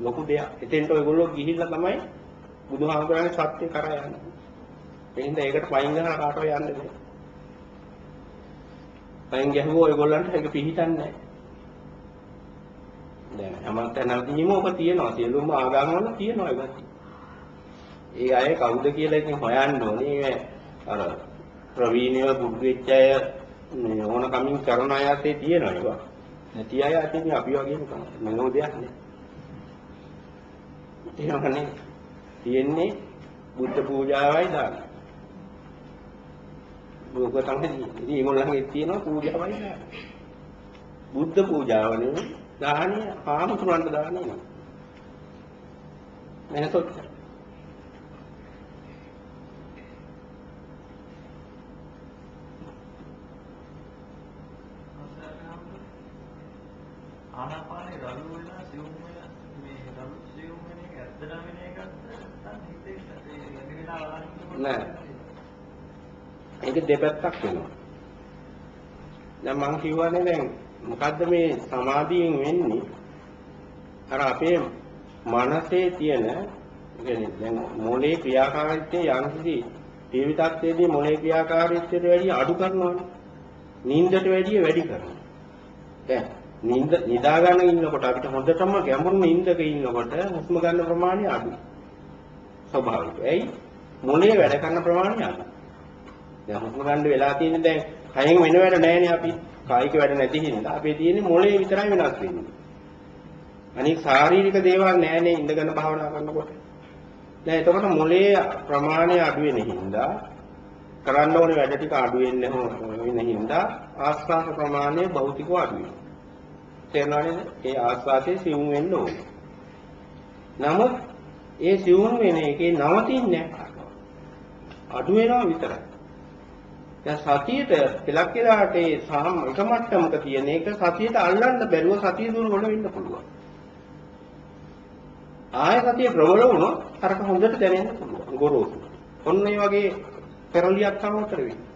A: ලොකු දෙයක්. එතෙන්ට ඔයගොල්ලෝ ගිහිල්ලා තමයි බුදුහාමුදුරන්ගේ සත්‍ය කරා යන්නේ. එහෙනම් ඒකට පයින් ගහලා කාටවත් යන්නේ නැහැ. පයින් ගැහුවෝ ඔයගොල්ලන්ට ඒක පිළිහිටන්නේ නැහැ. දැන් හැමතැනදීම ඔබ තියෙනවා. සියලුම ආගම් වල තියෙනවා ඒක. ඒ අය කවුද කියලා ඉතින් හොයන්න ඕනේ. අර ප්‍රවීණව බුදු වෙච්ච අය මේ ඕන කමින් කරන අය අතේ තියෙනවා ඒක. නැති අය අතින් අපි වගේම තමයි. මෙනෝ දෙයක් නෑ. එහෙමනේ තියෙන්නේ බුද්ධ පූජාවයි දාන. ලෝක තමයි ඉතින් ඒගොල්ලන්ගේ තියෙනවා පූජාවයි දාන. බුද්ධ පූජාව නෙවෙයි දාහනේ ආමතුරන්ට දාන්නේ නෙවෙයි. මෙහෙතොත්
C: ආනාපානේ රළු වෙලා සිවුම් වෙලා මේ රළු සිවුම් වෙන එක ඇත්තටම වෙන එකක්ද නැත්නම් හිතේ ඒ වැඩි වෙලා
A: නෑ. ඒක දෙපැත්තක් වෙනවා. දැන් මම කියවනේ දැන් මොකද්ද මේ සමාධියෙන් වෙන්නේ? අර අපේ මනසේ තියෙන කියන්නේ දැන් මොලේ ක්‍රියාකාරීත්වය යම්කිසි ජීවිතත්වයේදී මොලේ ක්‍රියාකාරීත්වයට වැඩිය අඩු කරනවානේ. නිින්දට වැඩිය වැඩි කරනවා. දැන් නිින්ද නිදා ගන්න ඉන්නකොට අපිට හොඳටම ගැඹුරු නිින්දක ඉන්නකොට හුස්ම ගන්න ප්‍රමාණය අඩුයි. ස්වභාවිකයි. ඇයි? මොලේ වැඩ කරන ප්‍රමාණය අඩුයි. දැන් හුස්ම ගන්න වෙලා තියෙන්නේ දැන් කයෙන් වෙන වැඩ නැහැනේ අපි. කායික වැඩ නැති හින්දා අපේ තියෙන්නේ මොලේ විතරයි වෙනස් වෙන්නේ. අනික ශාරීරික දේවල් නැහැනේ ඉඳගෙන භාවනා කරනකොට. දැන් එතකොට මොලේ ප්‍රමාණය අඩු වෙන හින්දා කරන්න ඕනේ වැඩ ටික අඩු වෙන්නේ වෙන හින්දා ආස්වාද ප්‍රමාණය භෞතිකව අඩු වෙනවා. තේරෙනව නේද? ඒ ආස්වාදයේ සිවුම් වෙන්න ඕනේ. නමුත් ඒ සිවුම් වෙන එකේ නවතින්නේ නැහැ. අඩු වෙනවා විතරයි. දැන් සතියට පෙලක් වෙලාට ඒ සාම එක මට්ටමක තියෙන එක සතියට අල්ලන්න බැරුව සතිය දුර්වල වෙන්න පුළුවන්. ආය සතිය ප්‍රබල වුණොත් අරක හොඳට දැනෙන්න පුළුවන් ගොරෝසු. ඔන්න ඒ වගේ පෙරලියක් තමයි උතර වෙන්නේ.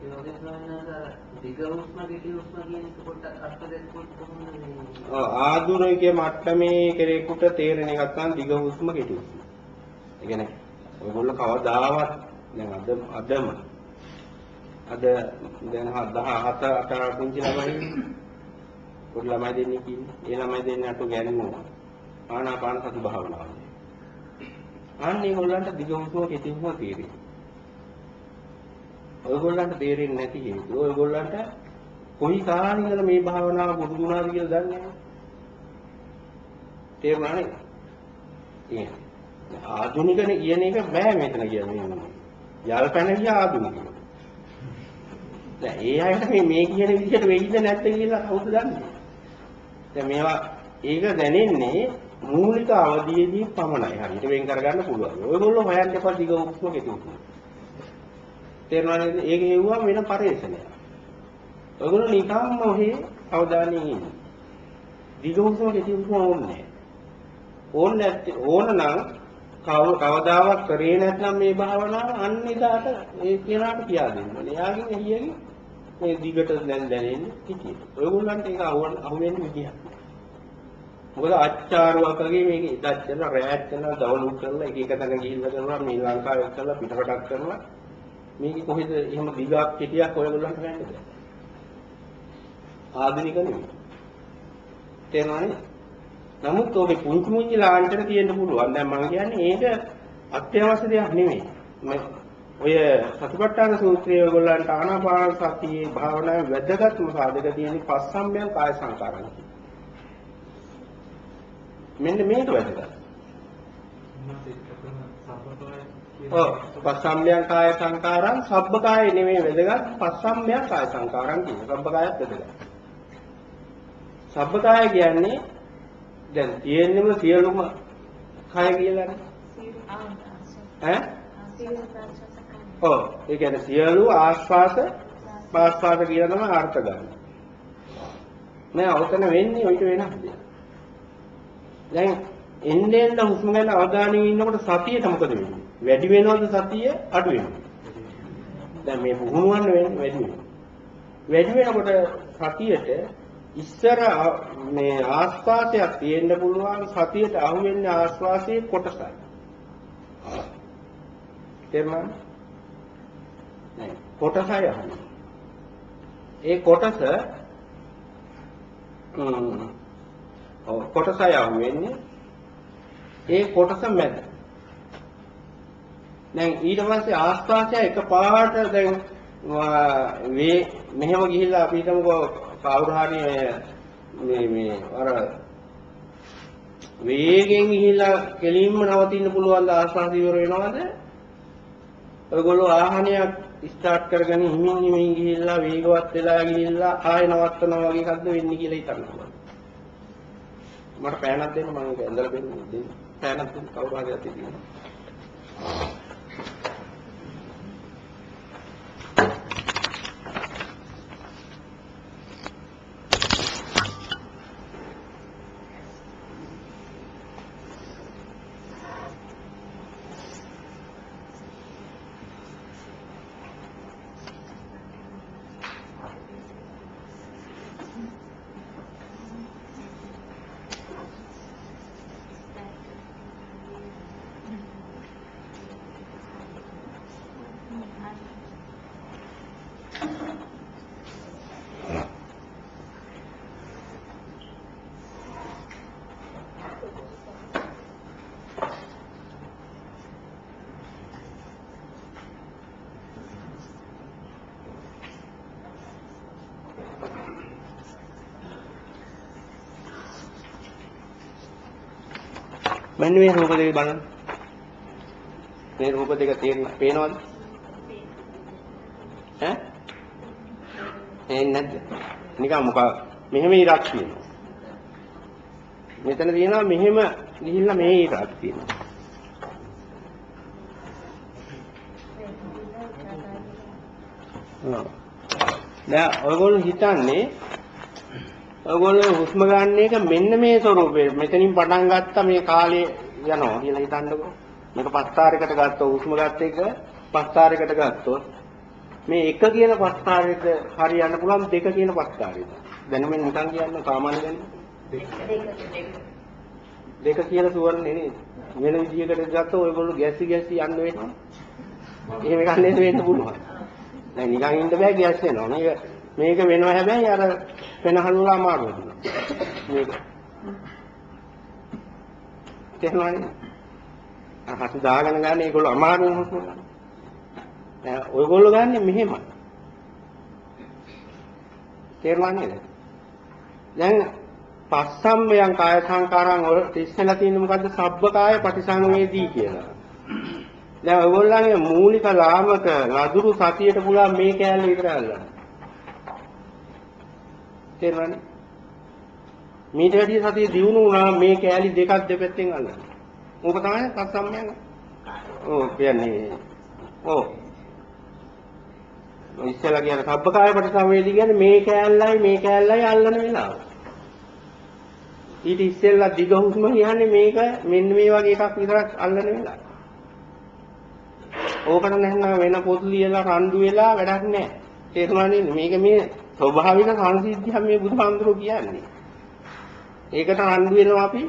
D: ඒ වගේ ස්වාමීන් දිග උස්ම කෙටි උස්ම කියන එක පොඩ්ඩක් අර්ථ දැක්වුවොත් කොහොමද මේ
A: ඔව් ආධුනික මට්ටමේ කෙනෙකුට තේරෙන එකක් තමයි දිග හුස්ම කෙටි හුස්ම. ඒ කියන්නේ ඔයගොල්ලෝ කවදාවත් දැන් අද අදම අද දැන් 17 8 පුංචි ළමයි පොඩි ළමයි දෙන්නෙක් ඉන්නේ. ඒ ළමයි දෙන්නේ අතු ගැන්නුවා. ආනාපාන සති භාවනාව. අන්න ඒගොල්ලන්ට දිග හුස්ම කෙටි හුස්ම තේරෙන්නේ. ඔයගොල්ලන්ට තේරෙන්නේ නැති හේතුව ඔයගොල්ලන්ට කොයි කාලේ ඉඳලා මේ භාවනාව පුරුදු වුණාද කියලා දන්නේ නැහැ. තේරුණා නේද? ඒ ආධුනිකනේ කියන එක බෑ මෙතන කියන්නේ. යල්පැන ගිය ආධුනිකයෝ. දැන් ඒ අයට මේ මේ කියන විදිහට වෙයිද නැද්ද කියලා කවුද දන්නේ? දැන් මේවා ඒක දැනෙන්නේ මූලික අවධියේදී පමණයි. හරියට වෙන් කරගන්න පුළුවන්. ඔයගොල්ලෝ හොයන්න එපා දිග උක්ම කෙටි උක්ම. තේරුණා නේද? ඒක හෙව්වම වෙන පරිශ්‍රණයක්. ඔයගොල්ලෝ නිකම්ම ඔහේ අවධානයෙන් ඉන්නේ. දිග හුස්ම කෙටි හුස්ම ඕනේ ඕනේ නැත්තේ ඕන නම් කව කවදාවත් කරේ නැත්නම් මේ භාවනාව අන්න එදාට ඒ කෙනාට කියා දෙන්න ඕනේ. එයාගෙන් එහියගේ මේ දිගට දැන් දැනෙන්නේ කිටියට. ඔයගොල්ලන්ට ඒක අහුවෙන්නේ විදියක්. මොකද ආචාරුවක් වගේ මේක ඉදත් කරලා රැයත් කරලා දවලු කරලා එක එක තැන ගිහිල්ලා කරලා මේ ලංකාවේ කරලා පිටරටක් කරලා මේක කොහෙද එහෙම දිගක් කෙටියක් ඔයගොල්ලන්ට ගන්න බෑ. ආධුනික නෙමෙයි. තේරුණානේ? නමුත් ඔබේ පුංචි පුංචි ලාංඡන තියෙන්න පුළුවන්. දැන් මම කියන්නේ ඒක අත්‍යවශ්‍ය දෙයක් නෙමෙයි. මේ ඔය සතිපට්ඨාන සූත්‍රයේ ඔයගොල්ලන්ට ආනාපාන සතියේ භාවනාවේ වැදගත්ම සාධක තියෙන්නේ පස්සම්බයං කාය සංකාරණ. මෙන්න මේක වැදගත්. ඔව් පස්සම්බයං කාය සංකාරං සබ්බකාය නෙමෙයි වැදගත් පස්සම්බයං කාය සංකාරං කියන සබ්බකායත් වැදගත්. සබ්බකාය කියන්නේ දැන් තියෙන්නම සියලුම කය කියලානේ. ඈ? ඔව් ඒ කියන්නේ සියලු ආස්වාස පාස්වාස කියලා තමයි අර්ථ ගන්න. නෑ අවතන වෙන්නේ ඔයිට වෙනස් දෙයක්. දැන් එන්නේ එන්න හුස්ම ගන්න අවධානයෙන් ඉන්නකොට සතියට මොකද වෙන්නේ? වැඩි වෙනවද සතිය අඩු වෙනවද? දැන් මේ පුහුණුවන්න වෙන්නේ වැඩි වෙනවා. වැඩි වෙනකොට සතියට ඉස්සර මේ ආස්වාසයක් තියෙන්න පුළුවන් සතියට අහු වෙන්නේ ආස්වාසයේ කොටසයි. තේරුණාද? නෑ කොටසයි අහන්නේ. ඒ කොටස ම්ම් ඔව් කොටසයි අහු වෙන්නේ. ඒ කොටස මැද. දැන් ඊට පස්සේ ආස්වාසය එකපාරට දැන් මේ මෙහෙම ගිහිල්ලා අපි හිතමුකෝ කවුරු හරි මේ මේ අර වේගෙන් ගිහිල්ලා කෙලින්ම නවතින්න පුළුවන් ද ආස්වාද ඉවර වෙනවද? ඔයගොල්ලෝ ආහනයක් ස්ටාර්ට් කරගෙන හිමින් හිමින් ගිහිල්ලා වේගවත් වෙලා ගිහිල්ලා ආය නවත්තනවා වගේ එකක්ද වෙන්නේ කියලා හිතන්න මට පෑනක් දෙන්න මම ඒක ඇඳලා දෙන්න දෙන්න. පෑනක් දෙන්න කවුරු හරි අතේ තියෙනවා. මෙන්න මේ රූප දෙක බලන්න. මේ රූප දෙක තේරෙන පේනවද? ඈ? එන්නේ නැද්ද? නිකන් මොකක් මෙහෙම ඉරක් තියෙනවා. මෙතන තියෙනවා මෙහෙම ගිහිල්ලා මේ ඉරක් තියෙනවා. ඔව්. දැන් ඔයගොල්ලෝ හිතන්නේ ඔයගොල්ලෝ හුස්ම ගන්න එක මෙන්න මේ ස්වරූපේ මෙතනින් පටන් ගත්තා මේ කාලේ යනවා කියලා හිතන්නකෝ. මේක පස්තාරයකට ගත්තොත් හුස්ම ගත්ත එක පස්තාරයකට ගත්තොත් මේ එක කියන පස්තාරයට හරියන්න පුළුවන් දෙක කියන පස්තාරයට. දැනුමෙන් නිකන් කියන්න සාමාන්‍ය දැනුම. දෙක කියලා සුවරනේ නේද? වෙන විදියකට ගත්තොත් ඔයගොල්ලෝ ගැස්සි ගැස්සි යන්න වෙනවා. එහෙම එකක් නේද වෙන්න පුළුවන්. දැන් නිකන් ඉන්න බෑ ගැස් වෙනවා. මේක මේක වෙනවා හැබැයි අර වෙනහලුලා අමාරු වෙනවා. මේක. තේරුණානේ? අර හසු දාගෙන ගන්න ඒගොල්ලෝ අමාරුම හසු ගන්න. දැන් ඔයගොල්ලෝ ගන්නේ මෙහෙමයි. තේරුණා නේද? දැන් පස්සම්මයන් කාය සංකාරං වල ඉස්සෙල්ලා තියෙන්නේ මොකද්ද? සබ්බ කාය පටිසංවේදී කියලා. දැන් ඔයගොල්ලන්ගේ මූලික ලාමක ලදුරු සතියට පුළුවන් මේ කෑල්ල විතරයි අල්ලන්න. තේරුණානේ? මීට වැඩිය සතිය දිනු වුණා මේ කෑලි දෙකක් දෙපැත්තෙන් අල්ලන්න. ඕක තමයි පස්සම්මයන්. ඔව් කියන්නේ. ඔව්. ඉස්සෙල්ලා කියන සබ්බකාය පටිසංවේදී කියන්නේ මේ කෑල්ලයි මේ කෑල්ලයි අල්ලන වෙලාව. ඊට ඉස්සෙල්ලා දිග හුස්ම කියන්නේ මේක මෙන්න මේ වගේ එකක් විතරක් අල්ලන වෙලාව. ඕකට නැත්නම් වෙන පොත් ලියලා රණ්ඩු වෙලා වැඩක් නැහැ. තේරුණා නේද? මේක මේ ස්වභාවික සංසිද්ධියක් මේ බුදුහාමුදුරුවෝ කියන්නේ. ඒකට රණ්ඩු වෙනවා අපි.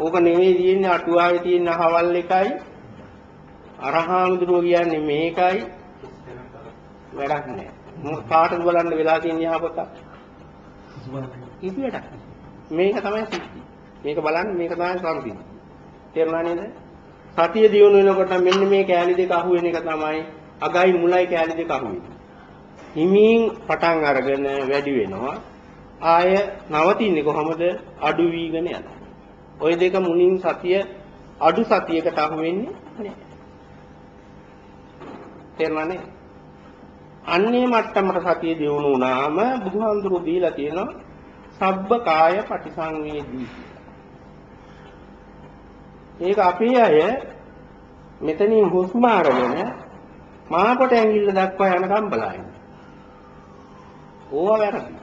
A: ඕක නෙවෙයි තියෙන්නේ අටුවාවේ තියෙන අහවල් එකයි. අරහාමුදුරුවෝ කියන්නේ මේකයි. වැඩක් නැහැ. මොකද කාටද බලන්න වෙලා තියෙන යහපත? කිසි වැඩක් මේක තමයි සිද්ධි. මේක බලන්න මේක තමයි සංසිද්ධි. තේරුණා නේද? සතිය දියුණු වෙනකොට මෙන්න මේ කෑලි දෙක අහු වෙන එක තමයි අගයි මුලයි කෑලි දෙක අහු වෙන්නේ. හිමින් පටන් අරගෙන වැඩි වෙනවා. ආය නවතින්නේ කොහමද? අඩු වීගෙන යනවා. ওই දෙක මුලින් සතිය අඩු සතියකට අහු වෙන්නේ නැහැ. තේරුණානේ? අන්නේ මට්ටමට සතිය දියුණු වුණාම බුදුහාමුදුරු දීලා තියෙනවා සබ්බ කාය පටිසංවේදී ඒක අපේ අය මෙතනින් හුස්ම අරගෙන මාකොට ඇඟිල්ල දක්වා යනකම් බලائیں ඕවා වැරදි.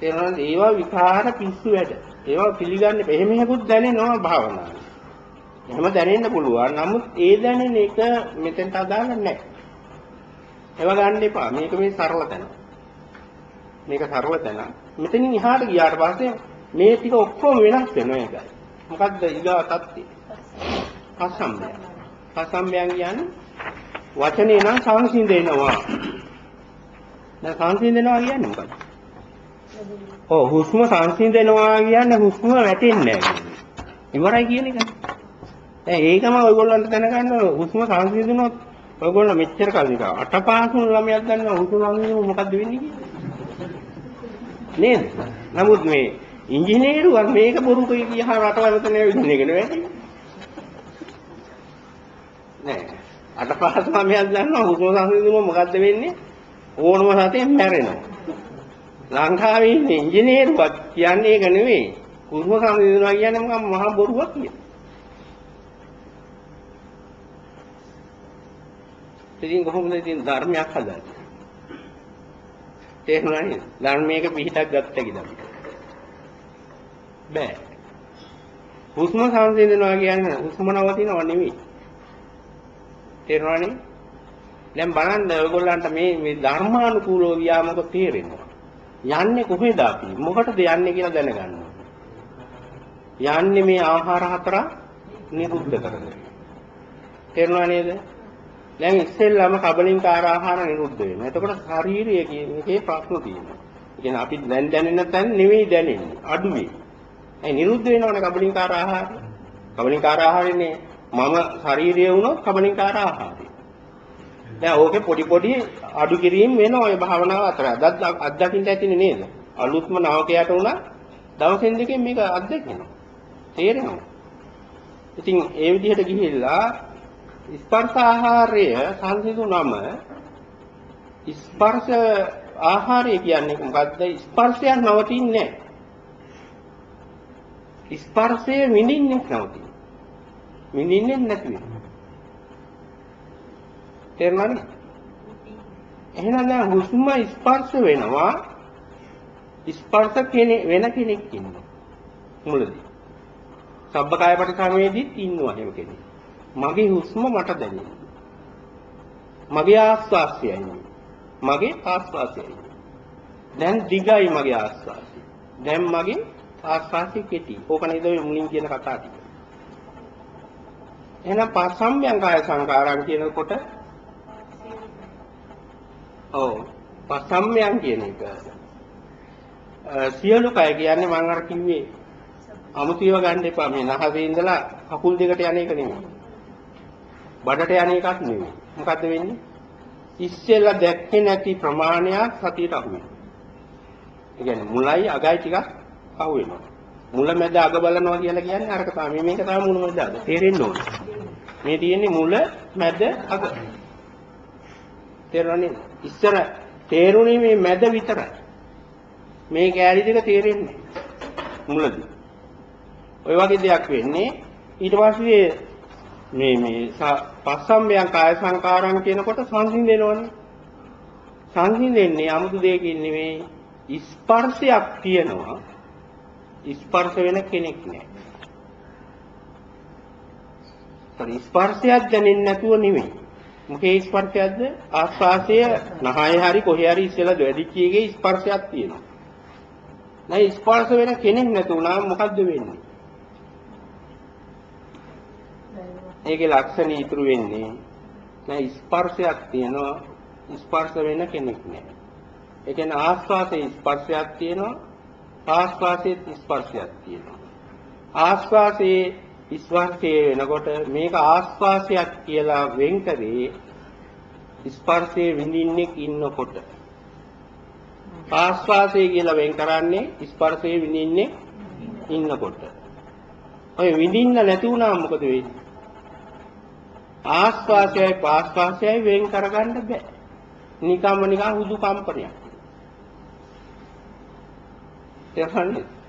A: තේරෙනවද? ඒවා විකාර පිස්සු වැඩ. ඒවා පිළිගන්නේ එහෙම හැකුත් දැනෙනවා භාවනාවේ. එහෙම දැනෙන්න පුළුවන්. නමුත් ඒ දැනෙන එක මෙතෙන්ට අදාළ නැහැ. ඒවා ගන්න එපා. මේක මේ සරල තැන. මේක සරල තැන. මෙතනින් එහාට ගියාට පස්සේ මේ ටික ඔක්කොම වෙනස් වෙනවා ඒකයි. මොකද්ද ඊගා තත්ත්වය? පසම්බය. පසම්බයන් කියන්නේ වචනේ නම් සංසිඳෙනවා. දැන් සංසිඳෙනවා කියන්නේ මොකක්ද? ඔව් හුස්ම සංසිඳෙනවා කියන්නේ හුස්ම වැටෙන්නේ නැහැ. ඉවරයි කියන එක. දැන් ඒකම ඔයගොල්ලන්ට දැනගන්න හුස්ම සංසිඳුනොත් ඔයගොල්ලෝ මෙච්චර කල් නිකන් අටපාසුන් ළමයක් දන්නවා හුස්ම සංසිඳුනොත් මොකද්ද වෙන්නේ නේද? නමුත් මේ ඉංජිනේරුවන් මේක බොරු කියහා රටවල් තන ඇවිදින එක නෙවෙයි. නෑ. අටපහස මමයක් දන්නවා හුස්ම සංසිඳුනොත් මොකද්ද වෙන්නේ? ඕනම සතෙන් මැරෙනවා. ලංකාවේ ඉන්න ඉංජිනේරුවත් කියන්නේ ඒක නෙවෙයි. හුස්ම සංසිඳුනවා කියන්නේ මොකක් මහා බොරුවක් කියන. ඉතින් කොහොමද ඉතින් ධර්මයක් හදන්නේ? තේරුණා නේද? ධර්මයක පිහිටක් ගත්ත කිද අපිට. බෑ. හුස්ම සංසිඳනවා කියන්නේ හුස්ම නවතිනව නෙවෙයි. තේරුණානේ? දැන් බලන්න ඔයගොල්ලන්ට මේ මේ ධර්මානුකූලව ගියාමක තේරෙනවා. යන්නේ කොහෙද අපි? මොකටද යන්නේ කියලා දැනගන්න යන්නේ මේ ආහාර හතර නිරුද්ධ කරගෙන. තේරුණා නේද? දැන් ඉස්සෙල්ලාම කබලින්කාර ආහාර නිරුද්ධ වෙනවා. එතකොට ශාරීරිය කියන එකේ ප්‍රශ්න තියෙනවා. ඒ කියන්නේ අපි දැන් දැනෙන තැන නෙවෙයි දැනෙන්නේ. අඩුවේ. ඒ නිරුද්ධ වෙනවනේ කබලින්කාර ආහාර. කබලින්කාර ආහාරනේ මම ශාරීරිය වුණොත් කබලින්කාර ආහාරය. දැන් ඕකේ පොඩි පොඩි අඩු කිරීම වෙනවා ඔය භාවනාව අතර. අද අත්දකින්න ඇතිනේ නේද? අලුත්ම නවකයට උනා දවසෙන් දෙකෙන් මේක අත්දකිනවා. තේරෙනවා. ඉතින් ඒ විදිහට ගිහිල්ලා ස්පර්ශ ආහාරය සංසිඳුනම ස්පර්ශ ආහාරය කියන්නේ මොකද්ද? ස්පර්ශයක් නවතින්නේ නැහැ. ස්පර්ශය විඳින්නේ නවතින. විඳින්නේ නැති වෙනවා. තේරුණාද? එහෙනම් දැන් හුස්ම ස්පර්ශ වෙනවා. ස්පර්ශ කෙනෙක් වෙන කෙනෙක් ඉන්නවා. මුලදී. සබ්බකාය පරිසමයේදීත් ඉන්නවා එහෙම කෙනෙක්. මගේ හුස්ම මට දැනෙනවා. මගේ ආස්වාස්යයි. මගේ ආස්වාසයයි. දැන් දිගයි මගේ ආස්වාසය. දැන් මගේ ආස්වාසය කෙටි. ඕක නේද ඔය මුලින් කියන කතා ටික. එහෙනම් පස්සම්යං කාය සංකාරම් කියනකොට ඔව් පස්සම්යං කියන එක සියලු කය කියන්නේ මම අර කිව්වේ අමුතිව ගන්න එපා මේ නහසේ ඉඳලා කකුල් දෙකට යන එක නෙමෙයි. බඩට යන එකක් නෙමෙයි. මොකද්ද වෙන්නේ? ඉස්සෙල්ලා දැක්කේ නැති ප්‍රමාණයක් සතියට අහු වෙනවා. ඒ කියන්නේ මුලයි අගයි ටිකක් අහු වෙනවා. මුල මැද අග බලනවා කියලා කියන්නේ අරක තමයි මේක තමයි මුල මැද අග. තේරෙන්න ඕනේ. මේ තියෙන්නේ මුල මැද අග. තේරෙන්නේ? ඉස්සර තේරුණේ මේ මැද විතරයි. මේ කෑලි දෙක තේරෙන්නේ මුලදී. ඔය වගේ දෙයක් වෙන්නේ ඊට පස්සේ මේ මේ පස්සම්බයන් කාය සංකාරම් කියනකොට සංසිඳෙනවනේ. සංසිඳෙන්නේ 아무තු දෙයකින් නෙමෙයි ස්පර්ශයක් තියෙනවා. ස්පර්ශ වෙන කෙනෙක් නෑ. ස්පර්ශයක් දැනෙන්නේ නැතුව නෙමෙයි. මොකේ ස්පර්ශයක්ද? ආස්වාසය නහය හරි කොහේ හරි ඉස්සෙල්ලා වැඩිච්ච එකේ ස්පර්ශයක් තියෙනවා. නැයි ස්පර්ශ වෙන කෙනෙක් නැතුණාම මොකද්ද වෙන්නේ? ඒකේ ලක්ෂණ ඉතුරු වෙන්නේ නෑ ස්පර්ශයක් තියෙනවා ස්පර්ශ වෙන කෙනෙක් නෑ. ඒ කියන්නේ ආස්වාසේ ස්පර්ශයක් තියෙනවා ආස්වාසේ ස්පර්ශයක් තියෙනවා. ආස්වාසේ ස්පර්ශයේ වෙනකොට මේක ආස්වාසයක් කියලා වෙන් කරේ ස්පර්ශයේ විඳින්නේ ඉන්නකොට. ආස්වාසය කියලා වෙන් කරන්නේ ස්පර්ශයේ විඳින්නේ ඉන්නකොට. ඔය විඳින්න නැති වුණාම මොකද වෙන්නේ? ආස්වාසයයි පාස්වාසයයි වෙන් කරගන්න බෑ. නිකම්ම නිකන් හුදු කම්පනයක්. තේරෙන්නේ?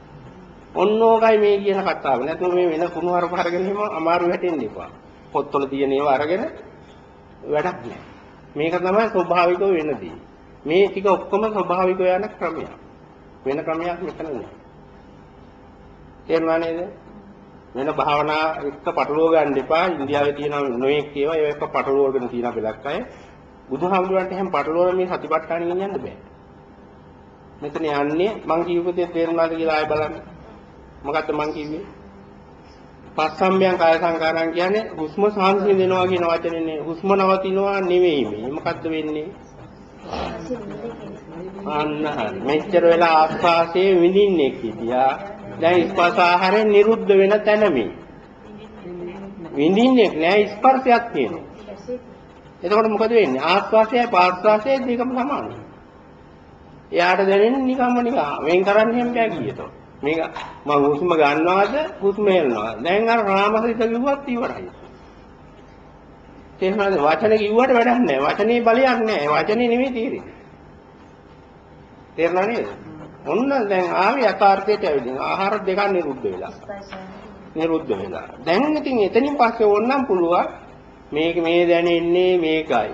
A: ඔන්නෝගයි මේ කියන කතාව. නැත්නම් මේ වෙන කුණු හරප අරගෙන එහෙම අමාරු වැටෙන්න එපා. පොත්වල තියෙන ඒවා අරගෙන වැඩක් නෑ. මේක තමයි ස්වභාවිකව වෙනදී. මේ ටික ඔක්කොම ස්වභාවිකව යන ක්‍රමයක්. වෙන ක්‍රමයක් මෙතන නෑ. තේරුණා නේද? වෙන භාවනා එක්ක පටලවා ගන්න එපා. ඉන්දියාවේ තියෙන නොයෙක් ඒවා ඒක එක්ක පටලවාගෙන තියෙන බෙලක් අය. බුදුහාමුදුරන්ට එහෙම පටලවලා මේ සතිපට්ඨාන ගෙනියන්න බෑ. මෙතන යන්නේ මං කියපු දේ තේරුණාද කියලා ආයෙ බලන්න. මොකද්ද මං කිව්වේ? පස්සම්බයං කාය සංකාරම් කියන්නේ හුස්ම සංසිඳෙනවා කියන වචනේනේ. හුස්ම නවතිනවා නෙවෙයි මේ. මොකද්ද වෙන්නේ? අන්න හරි. මෙච්චර වෙලා ආස්වාසේ විඳින්නේ කියා. දැන් ස්පර්ශ ආහාරයෙන් නිරුද්ධ වෙන තැන මේ. විඳින්නේ නෑ ස්පර්ශයක් තියෙනවා. එතකොට මොකද වෙන්නේ? ආස්වාසයයි පාස්වාසයයි දෙකම සමානයි. එයාට දැනෙන්නේ නිකම්ම නිකන්. වෙන් කරන්න බෑ කීයතෝ. මේක මම හුස්ම ගන්නවාද හුස්ම හෙලනවා. දැන් අර රාමසිත කිව්වත් ඉවරයි. තේරුණාද? වචන කිව්වට වැඩක් නෑ. වචනේ බලයක් නෑ. වචනේ නෙමෙයි තීරෙන්නේ. තේරුණා නේද? ඔන්න දැන් ආවේ යථාර්ථයට ඇවිදින. ආහාර දෙකක් නිරුද්ධ වෙලා. නිරුද්ධ වෙලා. දැන් ඉතින් එතනින් පස්සේ ඕනනම් පුළුවන් මේක මේ දැනෙන්නේ මේකයි.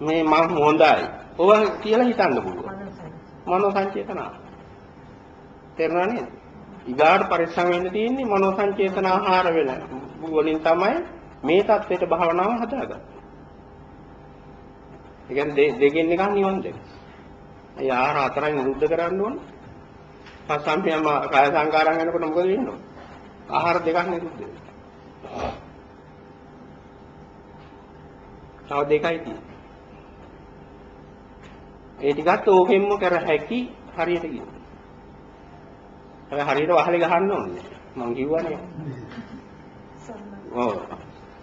A: මේ මම හොඳයි. ඔව කියලා හිතන්න පුළුවන්. මනෝ සංචේතන. තේරුණා නේද? ඊගාට පරිස්සම් වෙන්න තියෙන්නේ මනෝ සංචේතන ආහාර වෙන වලින් තමයි මේ தත්වෙට භාවනාව හදාගන්නේ. ඒ කියන්නේ දෙකෙන් එකක් නිවන් දෙක. ඒ ආහාර හතරයි නිරුද්ධ කරන්න ඕන. පස්සම්පියම කාය සංකාරම් වෙනකොට මොකද වෙන්නේ? ආහාර දෙකක් නිරුද්ධ වෙනවා. තව දෙකයි තියෙන්නේ. ඒ ටිකත් ඕකෙන්ම කර හැකි හරියට කියනවා. හැබැයි හරියට වහලේ ගහන්න ඕනේ. මං කිව්වනේ. ඔව්.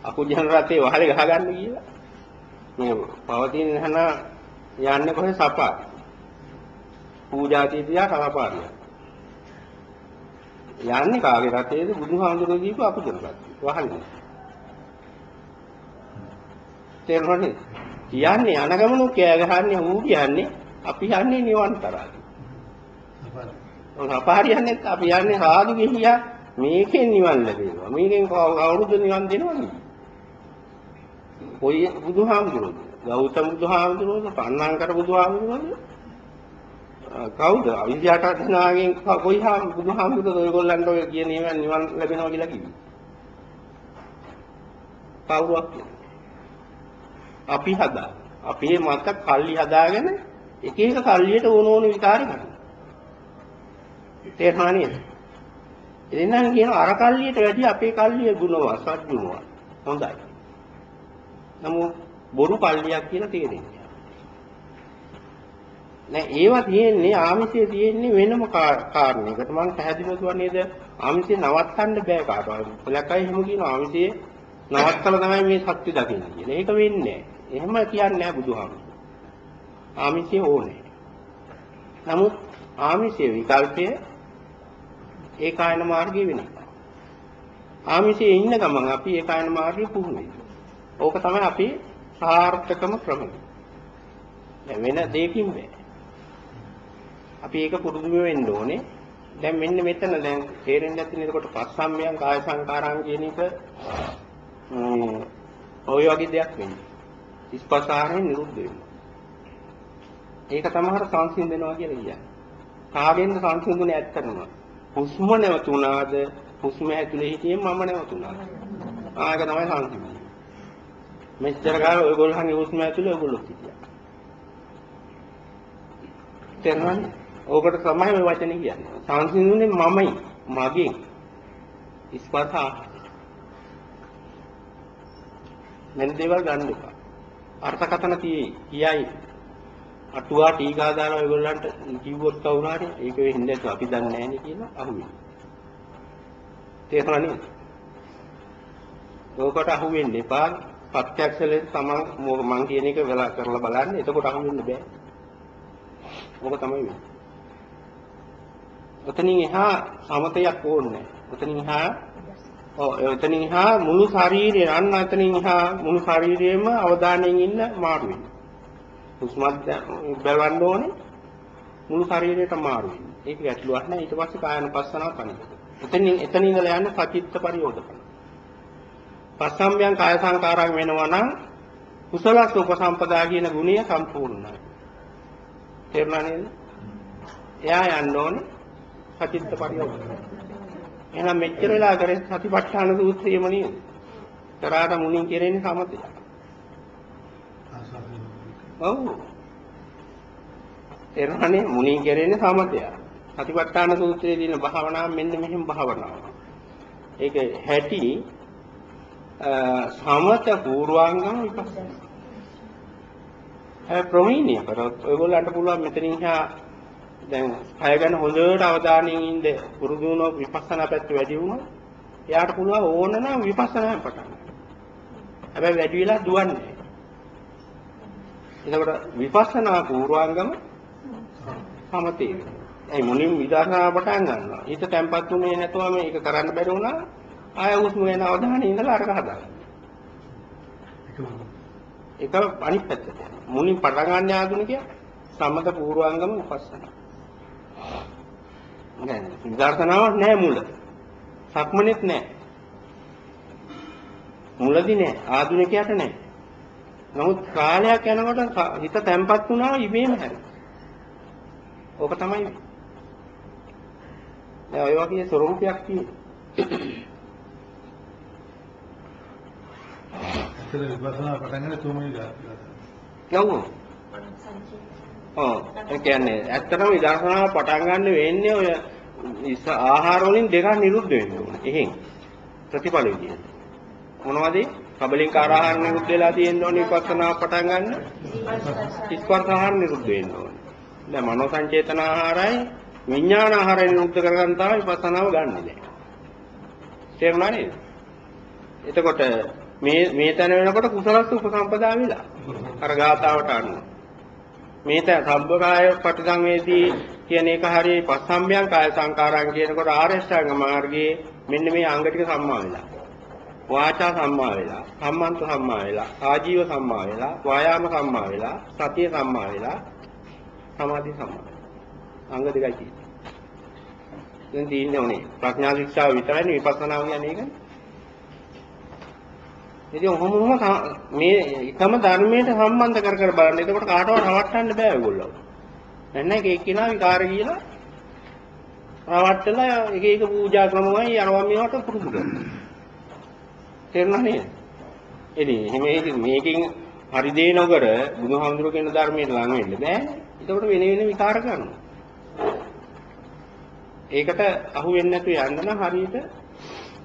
A: අකුජන රතේ වහලේ ගහගන්න කියලා. මේ පවතින හන යන්නේ කොහේ සපා. පූජාතිය තියා කලපාරිය. යන්නේ කාගේ රතේද බුදුහාමුදුරුවෝ දීපු අකුජන රතේ. වහන්නේ. තේරුණානේ? කියන්නේ අනගමනු කෑ ගහන්නේ ඌ කියන්නේ අපි යන්නේ නිවන් තරයි. අපාරියන්නේ අපි යන්නේ සාදු ගිහියා මේකෙන් නිවන් ලැබේවා. මේකෙන් අවුරුදු නිවන් දෙනවනේ. කොයි බුදුහාමුදුරුවෝද? ගෞතම බුදුහාමුදුරුවෝද? පන්නංකර බුදුහාමුදුරුවෝද? කවුද? අවිද්‍යාවට අධිනාගෙන් කොයි හා බුදුහාමුදුරුවෝද ඔයගොල්ලන්ට ඔය කියන ඒවා නිවන් ලැබෙනවා කියලා කිව්වේ? කවුරුවක් අපි හදා. අපේ මත කල්ලි හදාගෙන එක එක කල්ලියට ඕන ඕන විකාර කරනවා. තේරුණා නේද? එදෙනාන් කියන අර කල්ලියට වැඩි අපේ කල්ලිය ගුණවත් සත්ගුණවත්. හොඳයි. නමුත් බොරු කල්ලියක් කියලා තේරෙන්නේ. නෑ ඒවා තියෙන්නේ ආමිෂයේ තියෙන්නේ වෙනම කාරණයකට මම පැහැදිලිව කියන්නේ නේද ආමිෂය නවත්තන්න බෑ කාටවත්. පළකයි එහෙම කියන ආමිෂයේ නවත්තලා තමයි මේ සත්‍ය දකින්නේ කියලා. ඒක වෙන්නේ එහෙම කියන්නේ නෑ බුදුහාමුදුරුවෝ. ආමිෂය ඕනේ. නමුත් ආමිෂයේ විකල්පය ඒකායන මාර්ගයේ වෙන එක. ආමිෂයේ ඉන්න ගමන් අපි ඒකායන මාර්ගයේ පුහුණු වෙනවා. ඕක තමයි අපි සාර්ථකම ක්‍රමය. දැන් වෙන දෙයකින් බෑ. අපි ඒක පුරුදු වෙන්න ඕනේ. දැන් මෙන්න මෙතන දැන් තේරෙන්නේ නැති නේද කොට පස්සම්මයන් කාය සංකාරාන් කියන එක ඔය වගේ දෙයක් වෙන්නේ. ස්පර්ශාරයෙන් නිරුද්ධ වෙනවා. ඒක තමහර සංසිඳනවා කියලා කියන්නේ. කාගෙන්ද සංසිඳුනේ ඇත්තටම? හුස්ම නැවතුණාද? හුස්ම ඇතුලේ හිටියේ මම නැවතුණාද? ආයක තමයි සංසිඳුනේ. මෙච්චර කාලෙ ඔයගොල්ලන්ගේ හුස්ම ඇතුලේ ඔයගොල්ලෝ හිටියා. තේරුණාද? ඕකට තමයි මේ වචනේ කියන්නේ. සංසිඳුනේ මමයි, මගෙන්. ස්පර්ශ මෙන්න දේවල් ගන්න එපා. අර්ථකථන තියෙයි. කියයි. අටුවා ටීකා දාලා ඔයගොල්ලන්ට කිව්වොත් කවුරු හරි ඒක වෙන්නේ නැතුව අපි දන්නේ නැහැ නේ කියලා අහුවෙන්නේ. තේරුණා නේද? ඕකට අහුවෙන්න එපා. ප්‍රත්‍යක්ෂලෙන් තමන් මං කියන එක වෙලා කරලා බලන්න. එතකොට අහුවෙන්න බෑ. ඕක තමයි වෙන්නේ. ඔතනින් එහා සමතයක් ඕනේ. ඔතනින් එහා ඔව් එතනින් එහා මුළු ශරීරය අන්න එතනින් එහා මුළු ශරීරයේම අවධානයෙන් ඉන්න මාරු වෙනවා. හුස්මත් බලවන්න ඕනේ මුළු ශරීරයට මාරු වෙනවා. ඒක ගැටලුවක් නෑ ඊට පස්සේ කායනුපස්සනාව තමයි. එතනින් එතනින් ඉඳලා යන්න සචිත්ත පරියෝධකන. පස්සම්යන් කාය සංකාරයන් වෙනවා නම් කුසලස් උපසම්පදා කියන ගුණය සම්පූර්ණයි. තේරුණා නේද? එයා යන්න ඕනේ සචිත්ත පරියෝධකන. එහෙනම් මෙච්චර වෙලා කරේ සතිපට්ඨාන සූත්‍රයම නේද? කරාට මුණින් කෙරෙන්නේ සමතය. ඔව්. එරහනේ මුණින් කෙරෙන්නේ සමතය. සතිපට්ඨාන සූත්‍රයේ දින භාවනාව මෙන්න මෙහෙම භාවනාව. ඒක හැටි සමත පූර්වාංගම විපස්සනා. ඒ ප්‍රවීණිය කරොත් ඔයගොල්ලන්ට පුළුවන් මෙතනින් හා දැන් කය ගැන හොඳට අවධානයෙන් ඉඳ පුරුදු වුණොත් විපස්සනා පැත්ත වැඩි වුණොත් එයාට පුළුවන් ඕන නම් විපස්සනායෙන් පටන් ගන්න. හැබැයි වැඩි වෙලා දුවන්නේ. එතකොට විපස්සනා පූර්වාංගම සමතේ. ඒ මුලින් විදර්ශනා පටන් ගන්නවා. ඊට තැම්පත් උනේ නැතුව මේක කරන්න බැරි වුණා. ආය උස්ම වෙන අවධානය ඉඳලා අරක හදාගන්න. ඒක අනිත් පැත්තට. මුලින් පටන් ගන්න ආධුනිකයා සමත පූර්වාංගම විපස්සනා. නෑ විදර්ශනාවක් නෑ මුල. සක්මනෙත් නෑ. මුලදී නෑ ආධුනිකයාට නෑ. නමුත් කාලයක් යනකොට හිත තැම්පත් වුණා ඉබේම හැරෙනවා. ඕක තමයි. දැන් ඔය වගේ ස්වරූපයක් තියෙනවා.
E: ඇත්තට විපස්සනා පටන් ගන්න තුමයි.
A: යවෝ. ඔව් ඒ කියන්නේ ඇත්තටම විදර්ශනාව පටන් ගන්න වෙන්නේ ඔය ආහාර වලින් දෙකක් නිරුද්ධ වෙන්න ඕනේ. එහෙන් ප්‍රතිඵල විදියට. මොනවද? කබලින්කාර ආහාර නිරුද්ධ වෙලා තියෙන්න ඕනේ විපස්සනා පටන් ගන්න. ස්පර්ශ ආහාර නිරුද්ධ වෙන්න ඕනේ. දැන් මනෝ සංචේතන ආහාරයි විඥාන ආහාරය නිරුද්ධ කරගන්න තමයි විපස්සනාව ගන්න දැන්. තේරුණා නේද? එතකොට මේ මේ තැන වෙනකොට කුසලස් උපසම්පදා වෙලා අර ගාතාවට අනුව මේ තැන සබ්බකාය පටිසංවේදී කියන එක හරිය පස්සම්බයං කාය සංකාරයන් කියනකොට ආරේෂ්ඨාංග මාර්ගයේ මෙන්න මේ අංග ටික සම්මා වෙලා වාචා සම්මා වෙලා, කම්මන්ත සම්මා වෙලා, ආජීව සම්මා වෙලා, වායාම සම්මා වෙලා, සතිය සම්මා වෙලා, සමාධි සම්මා වෙලා. අංග දෙකයි තියෙන්නේ. දැන් තියෙන්නේ ඕනේ. ප්‍රඥා ශික්ෂාව විතරයි විපස්සනාව කියන්නේ ඒකනේ. ඉතින් ඔහොම ඔහොම මේ එකම ධර්මයට සම්බන්ධ කර කර බලන්න. එතකොට කාටවත් රවට්ටන්න බෑ ඔයගොල්ලෝ. නැත්නම් එක එක්කිනා විකාර කියලා රවට්ටලා එක එක පූජා ක්‍රමමයි අරවා මේවට පුරුදු කරනවා. තේරුණා නේද? ඉතින් එහෙම මේකෙන් හරි දේ නොකර බුදුහාමුදුරුවෝ කියන ධර්මයට ලඟ වෙන්න බෑ. එතකොට වෙන වෙන විකාර කරනවා. ඒකට අහු වෙන්නේ නැතුව යන්න නම් හරියට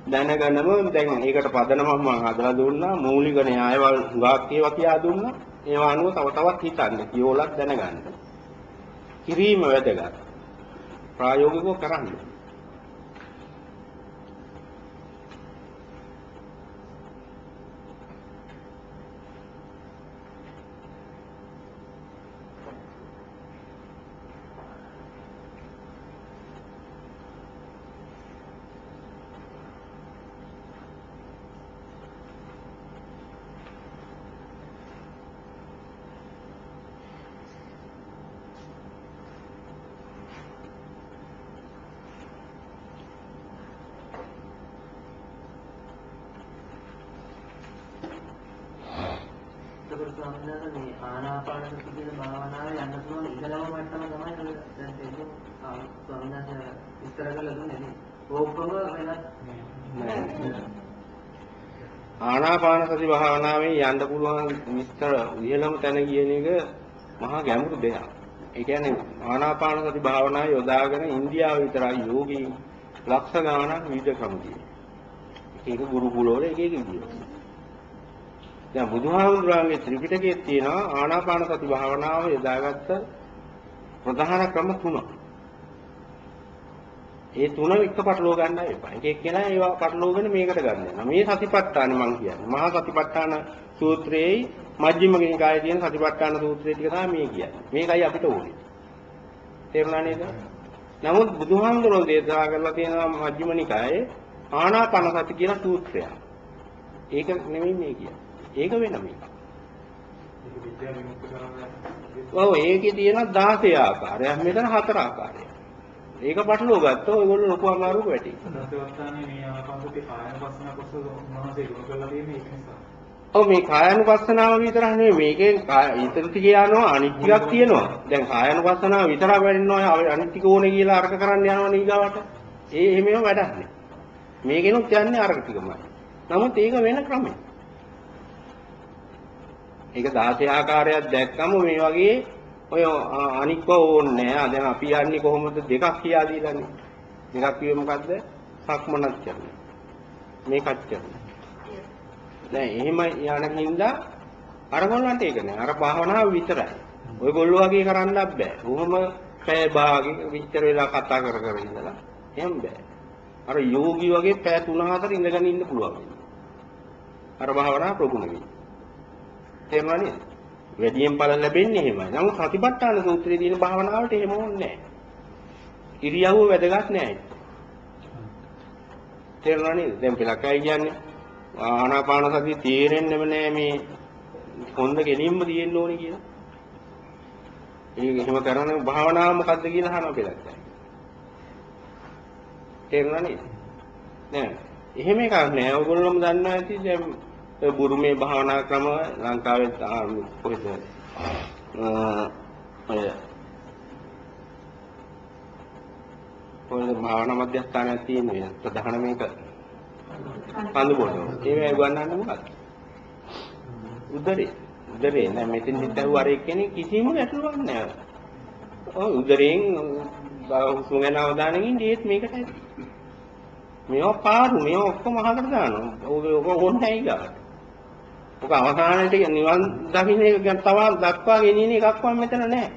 A: දැනගන්නම දැන් ඒකට පදනමක් මම හදලා දුන්නා මූලික න්‍යායවල හුඟක් ඒවා කියා දුන්නා ඒවා අනුව තව තවත් හිතන්න කියෝලක් දැනගන්න කිරීම වැදගත් ප්‍රායෝගිකව කරන්න
D: එතකොට ස්වාමීන් වහන්සේ මේ ආනාපාන සති කියන භාවනාවේ යන්න පුළුවන් ඉඳලම මට්ටම තමයි ඔය දැන් තේරුම් ආ ස්වාමීන් වහන්සේ විස්තර කරලා දුන්නේ නේ. ඕකම වෙනත්
A: ආනාපාන සති භාවනාවේ යන්න පුළුවන් විස්තර ඉහළම තැන කියන එක මහා ගැඹුරු දෙයක්. ඒ කියන්නේ ආනාපාන සති භාවනාව යොදාගෙන ඉන්දියාව විතරයි යෝගී ලක්ෂ ගණනක් විවිධ ක්‍රම තියෙනවා. එක එක ගුරුකුලවල එක එක විදියට. දැන් බුදුහාමුදුරන්ගේ ත්‍රිපිටකයේ තියෙනවා ආනාපාන සති භාවනාව යොදාගත්ත ප්‍රධාන ක්‍රම තුනක්. ඒ තුන එක පටලව ගන්න එපා. එක එක්කෙනා ඒවා පටලවගෙන මේකට ගන්න යනවා. මේ සතිපට්ඨාන මම කියන්නේ. මහා සතිපට්ඨාන සූත්‍රයේ මජ්ක්‍ධිම නිකායේ තියෙන සතිපට්ඨාන සූත්‍රය ටික තමයි මේ කියන්නේ. මේකයි අපිට ඕනේ. තේරුණා නේද? නමුත් බුදුහාමුදුරුවෝ දේශනා කරලා තියෙනවා මජ්ක්‍ධිම නිකායේ ආනාපාන සති කියන සූත්‍රය. ඒක නෙමෙයි මේ කියන්නේ. ඒක වෙනම එකක්.
C: ඒක විද්‍යාව විමුක්ත කරන්න
A: ඔව් ඒකේ තියෙන 16 ආකාරයක් මෙතන හතර ආකාරයක්. ඒක පටලව ගත්තොත් ඔයගොල්ලෝ ලොකු අමාරුවක වැටි.
C: දසවස්ථානේ මේ ආකාශති කායන පස්සන කොටස මොනවද ඒක කරලා තියෙන්නේ ඒක නිසා.
A: ඔව් මේ කායानुපස්සනාව විතරක් නෙවෙයි මේකෙන් ඉතින් ටික යනවා අනිත් ටිකක් තියෙනවා. දැන් කායानुපස්සනාව විතරක් වැඩෙනවා අනිත් ටික ඕනේ කියලා අර්ථ කරන්න යනවා නීගාවට. ඒ එහෙමම වැඩක් නෑ. මේකෙනුත් යන්නේ අර්ථ ටිකමයි. නමුත් ඒක වෙන ක්‍රමයක්. ඒක 16 ආකාරයක් දැක්කම මේ වගේ ඔය අනික්ව ඕනේ නෑ. දැන් අපි යන්නේ කොහොමද දෙකක් කියා දීලානේ. දෙකක් කිව්වේ මොකද්ද? සක්මනක් කරනවා. මේකත් කරනවා. දැන් එහෙම යන හින්දා අරගොල්ලන්ට ඒක නෑ. අර භාවනාව විතරයි. ඔයගොල්ලෝ වගේ කරන්නත් බෑ. කොහොම පැය භාගෙක විතර වෙලා කතා කර කර ඉඳලා එහෙම බෑ. අර යෝගී වගේ පැය 3-4 ඉඳගෙන ඉන්න පුළුවන්. අර භාවනාව ප්‍රගුණ වෙයි. තේරුණා නේද? වැඩියෙන් ඵල ලැබෙන්නේ එහෙමයි. නමුත් සතිපට්ඨාන සූත්‍රයේ තියෙන භාවනාවට එහෙම ඕනේ නැහැ. ඉරියව්ව වැදගත් නැහැ. තේරුණා නේද? දැන් පිළකයි කියන්නේ ආනාපාන සතිය තේරෙන්නෙම නෑ මේ හොඳ ගෙලින්ම තියෙන්න ඕනේ කියලා. ඒක එහෙම කරන භාවනාව මොකද්ද කියලා අහනවා පිළකයි. තේරුණා නේද? නෑ. එහෙම එකක් නෑ. ඔයගොල්ලෝම දන්නවා ඇති දැන් ඔය බුරුමේ භාවනා ක්‍රම ලංකාවේ කොහෙද? ඔය කොහෙද භාවනා මධ්‍යස්ථානයක් තියෙන්නේ ප්‍රධාන මේක කඳු බොඩ. ඒවැ ගන්නන්නේ මොකක්ද? උදරේ. උදරේ නෑ මෙතෙන් හිටව අර එක්කෙනෙක් කිසිම ගැටලුවක් නෑ. ඔය උදරෙන් හුස්ම ගැන අවධානයෙන් ඉන්නේ ඒත් මේකට ඇති. මේවා පාරු මේවා ඔක්කොම අහකට දානවා. ඔක ඔක ඕනේ නැහැ ඊගාට. ඔක අවසානයේදී නිවන් දකින්න එක ගැන තව දක්වා ගෙනියන එකක්වත් මෙතන නැහැ.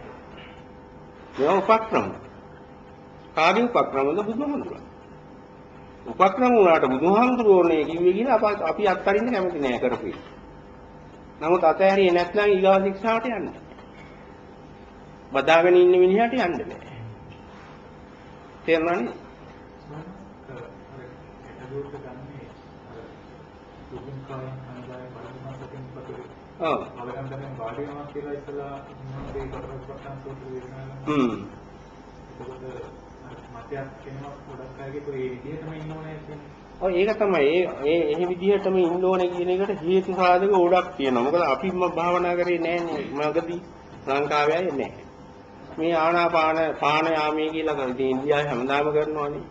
A: මේවා උපක්‍රම. කාගේ උපක්‍රමද බුදුහාමුදුරුවෝ. උපක්‍රම වුණාට බුදුහාමුදුරුවෝනේ කිව්වේ කියලා අප අපි අත්හරින්න කැමති නෑ කරපු එක. නමුත් අතහැරියේ නැත්නම් ඊගාව ශික්ෂාවට යන්න. බදාගෙන ඉන්න මිනිහට යන්න බෑ. තේරුණානේ? ඔව්
C: අවලංගනයෙන් වාඩි වෙනවා කියලා ඉතලා මොනවද ඒ කරපටන් සූත්‍ර දේශනාව
A: හ්ම්
C: එතකොට අර මතයක් කෙනෙක් ගොඩක් අයගේ කොයි විදිහටම ඉන්න ඕනේ කියන්නේ
A: ඔය ඒක තමයි ඒ ඒ එහෙ විදිහටම ඉන්න ඕනේ කියන එකට හේතු සාධක ගොඩක් තියෙනවා. මොකද අපිම භාවනා කරේ නෑනේ මගදී ලංකාවේ අය නෑ. මේ ආනාපාන පානයාමී කියලා ඉතින් ඉන්දියාවේ හැමදාම කරනවානේ.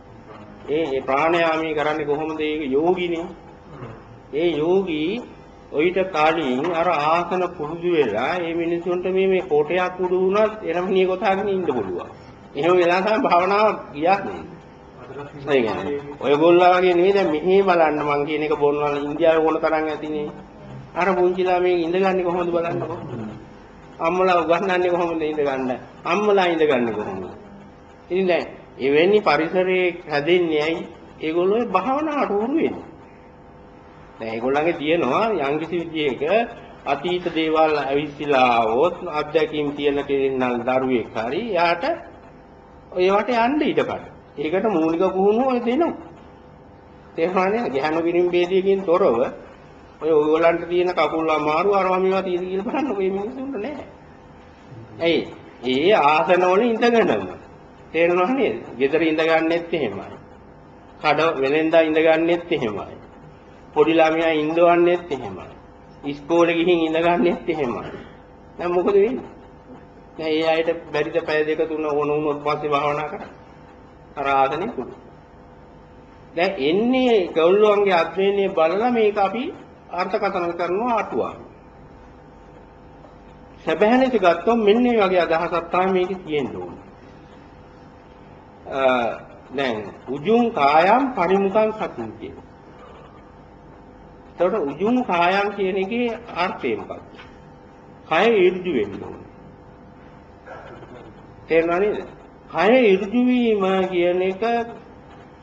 A: ඒ ඒ ප්‍රාණයාමී කරන්නේ කොහොමද? ඒක යෝගිනේ. ඒ යෝගී ඔయిత කාලින් අර ආසන පුරුදු වෙලා මේ මිනිසුන්ට මේ මේ කොටයක් උඩු වුණත් එළමණිය කොටාගෙන ඉන්න පුළුවන්. එහෙම වෙලා තමයි භාවනාව ගියා නේද? ඒ කියන්නේ ඔයගොල්ලෝ වගේ නෙවෙයි දැන් මෙහි බලන්න මං කියන එක බොන්වල ඉන්දියාවේ ඕන තරම් ඇතිනේ. අර පුංචි ළමයි ඉඳගන්නේ කොහොමද බලන්නකො. අම්මලා උගන්වන්නේ කොහොමද ඉඳගන්න? අම්මලා ඉඳගන්නේ කොහොමද? ඉතින් දැන් එවැනි පරිසරයේ හැදෙන්නේ ඇයි? ඒගොල්ලෝ ඒ භාවනාවට උරු වෙන්නේ. දැන් ඒගොල්ලන්ගේ තියෙනවා යම්කිසි විදියක අතීත දේවල් ඇවිස්සලා આવොත් අත්දැකීම් තියෙන කෙනෙක් දරුවෙක් හරි යාට ඒවට යන්න ඉඩකඩ. ඒකට මූලික පුහුණුව ඔය දෙනවා. තේරුණානේ? ගැහණු පිරිම් ભેදයකින් තොරව ඔය ඔයගොල්ලන්ට තියෙන කකුල් අමාරු අරවා මේවා තියෙද කියලා බලන්න ඔය මිනිස්සුන්ට නෑ. ඇයි? ඒ ආසනවල ඉඳගෙනම. තේරුණා නේද? ගෙදර ඉඳගන්නෙත් එහෙමයි. කඩ වෙලෙන්දා ඉඳගන්නෙත් එහෙමයි. පොඩි ළමයා ඉඳවන්නෙත් එහෙමයි. ඉස්කෝලේ ගිහින් ඉඳගන්නෙත් එහෙමයි. දැන් මොකද වෙන්නේ? දැන් ඒ අයට බැරිද පැය දෙක තුන ඕන වුණොත් පස්සේ භාවනා කරන්න. අර ආසනෙ කුඩු. දැන් එන්නේ ගෞල්ලුවන්ගේ අධ්‍යයනය බලලා මේක අපි අර්ථකථන කරනවා අටුවා. සැබෑ නැති ගත්තොත් මෙන්න මේ වගේ අදහසක් තමයි මේකේ තියෙන්න ඕනේ. අ දැන් උජුං කායම් පරිමුඛං සතින් කියන. එතකොට උජුං කායම් කියන එකේ අර්ථය මොකක්ද? කය ඍජු වෙන්න ඕනේ. තේරුණා නේද? කය ඍජු වීම කියන එක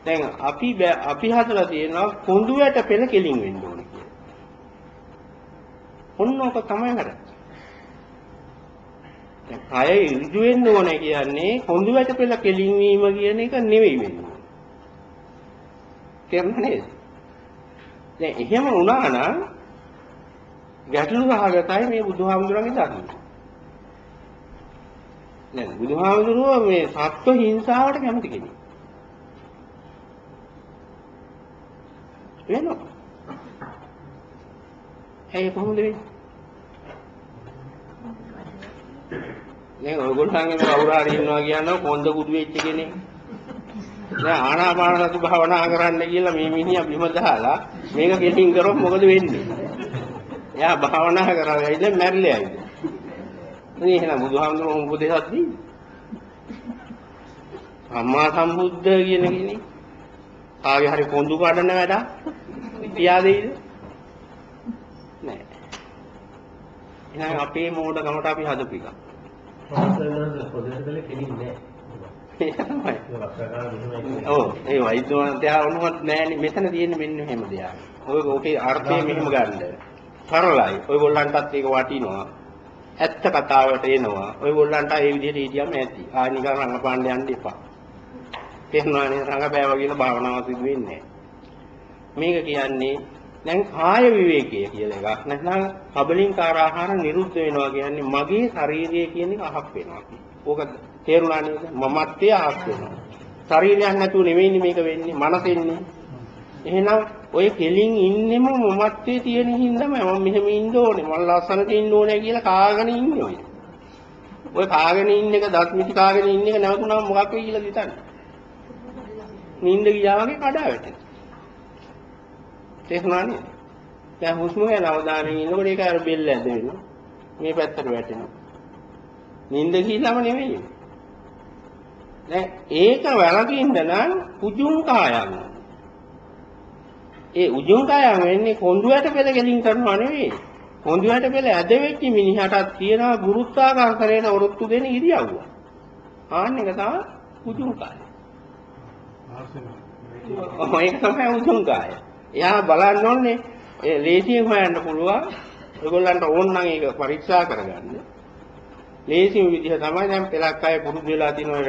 A: දැන් අපි බෑ- අපි හදලා තියෙනවා කොඳු වැට පෙළ කෙලින් වෙන්න ඕනේ කියලා. ඔන්න ඔක තමයි හර. දැන් කය ඍජු වෙන්න ඕනේ කියන්නේ කොඳු වැට පෙළ කෙලින් වීම කියන එක නෙවෙයි වෙන්නේ. තේරුණා නේද? දැන් එහෙම වුණා නම් ගැටලු සහගතයි මේ බුදුහාමුදුරන්ගේ ධර්මය. දැන් බුදුහාමුදුරුවෝ මේ සත්ව හිංසාවට කැමති කෙනෙක්. වෙනවා. ඇයි කොහොමද වෙන්නේ? දැන් ඔයගොල්ලන්ගේ මේ කවුරු හරි ඉන්නවා කියනවා කොන්ද කුඩු වෙච්ච කෙනෙක්. දැන් ආනාපාන සති භාවනා කරන්න කියලා මේ මිනිහා බිම දාලා මේක කෙලින් කරොත් මොකද වෙන්නේ? එයා භාවනා කරලා ඇයිද ඉතින් එහෙනම් බුදුහාමුදුරුවෝ උපදේශයක් දීන්නේ. සම්මා සම්බුද්ධ කියන කෙනෙක් ආගේ හරි කොඳු කඩන වැඩ තියා දෙයිද? නෑ. එහෙනම් අපේ මෝඩකමට අපි හදපු එක. ඔව් ඒ වෛද්‍යවන්තයා වුණත් නෑනේ මෙතන තියෙන්නේ මෙන්න මෙහෙම දෙයක්. ඔය ඕකේ අර්ථය මෙහෙම ගන්න. සරලයි. ඔයගොල්ලන්ටත් ඒක වටිනවා. ඇත්ත කතාවට එනවා. ඔයගොල්ලන්ට ඒ විදිහට හිටියම ඇති. ආ නිකන් රංගපාන්න යන්න එපා. තේරුණානේ රංගපෑවා කියලා භාවනාව සිදු වෙන්නේ මේක කියන්නේ දැන් කාය විවේකය කියලා එකක්. නැත්නම් කබලින්කාර ආහාර නිරුද්ධ වෙනවා කියන්නේ මගේ ශරීරය කියන එක අහක් වෙනවා. ඕක තේරුණා නේද? මමත්වය අහක් වෙනවා. ශරීරයක් නැතුව නෙවෙයිනේ මේක වෙන්නේ. මනසෙන්නේ. එහෙනම් ඔය කෙලින් ඉන්නෙම මමත්වයේ තියෙන හින්දාම මම මෙහෙම ඉන්න ඕනේ. මම ලස්සනට ඉන්න ඕනේ කියලා කාගෙන ඉන්නේ ඔය. ඔය කාගෙන ඉන්න එක දත් මිටි කාගෙන ඉන්න එක නැවතුනම මොකක් වෙයි කියලා හිතන්නේ. නිින්ද ගියා වගේ කඩා වැටෙනවා. තේරුණා නේද? දැන් හුස්ම ගැන අවධානයෙන් ඉන්නකොට ඒක අර බෙල්ල ඇද වෙනවා. මේ පැත්තට වැටෙනවා. නිින්ද ගිහිල්ලාම නෙමෙයි. දැන් ඒක වැළකින්න නම් උජුං කායං. ඒ උජුං කායං වෙන්නේ කොඳුයට පෙළ ගෙලින් කරනවා නෙවෙයි. කොඳුයට පෙළ ඇද වෙච්ච මිනිහටත් තියෙනවා ගුරුත්වාකර්ෂණයට ඔරොත්තු දෙන ඉරියව්ව. ආන්න එක තමයි උජුං කායය. ඔය තමයි උජුං කායය. එයා බලන්න ඕනේ ඒ ලේසියෙන් හොයන්න පුළුවන්. ඔයගොල්ලන්ට ඕන නම් ඒක පරීක්ෂා කරගන්න. ලේසිම විදිහ තමයි දැන් පෙලක් අය පුරුදු වෙලා තියෙන ඔය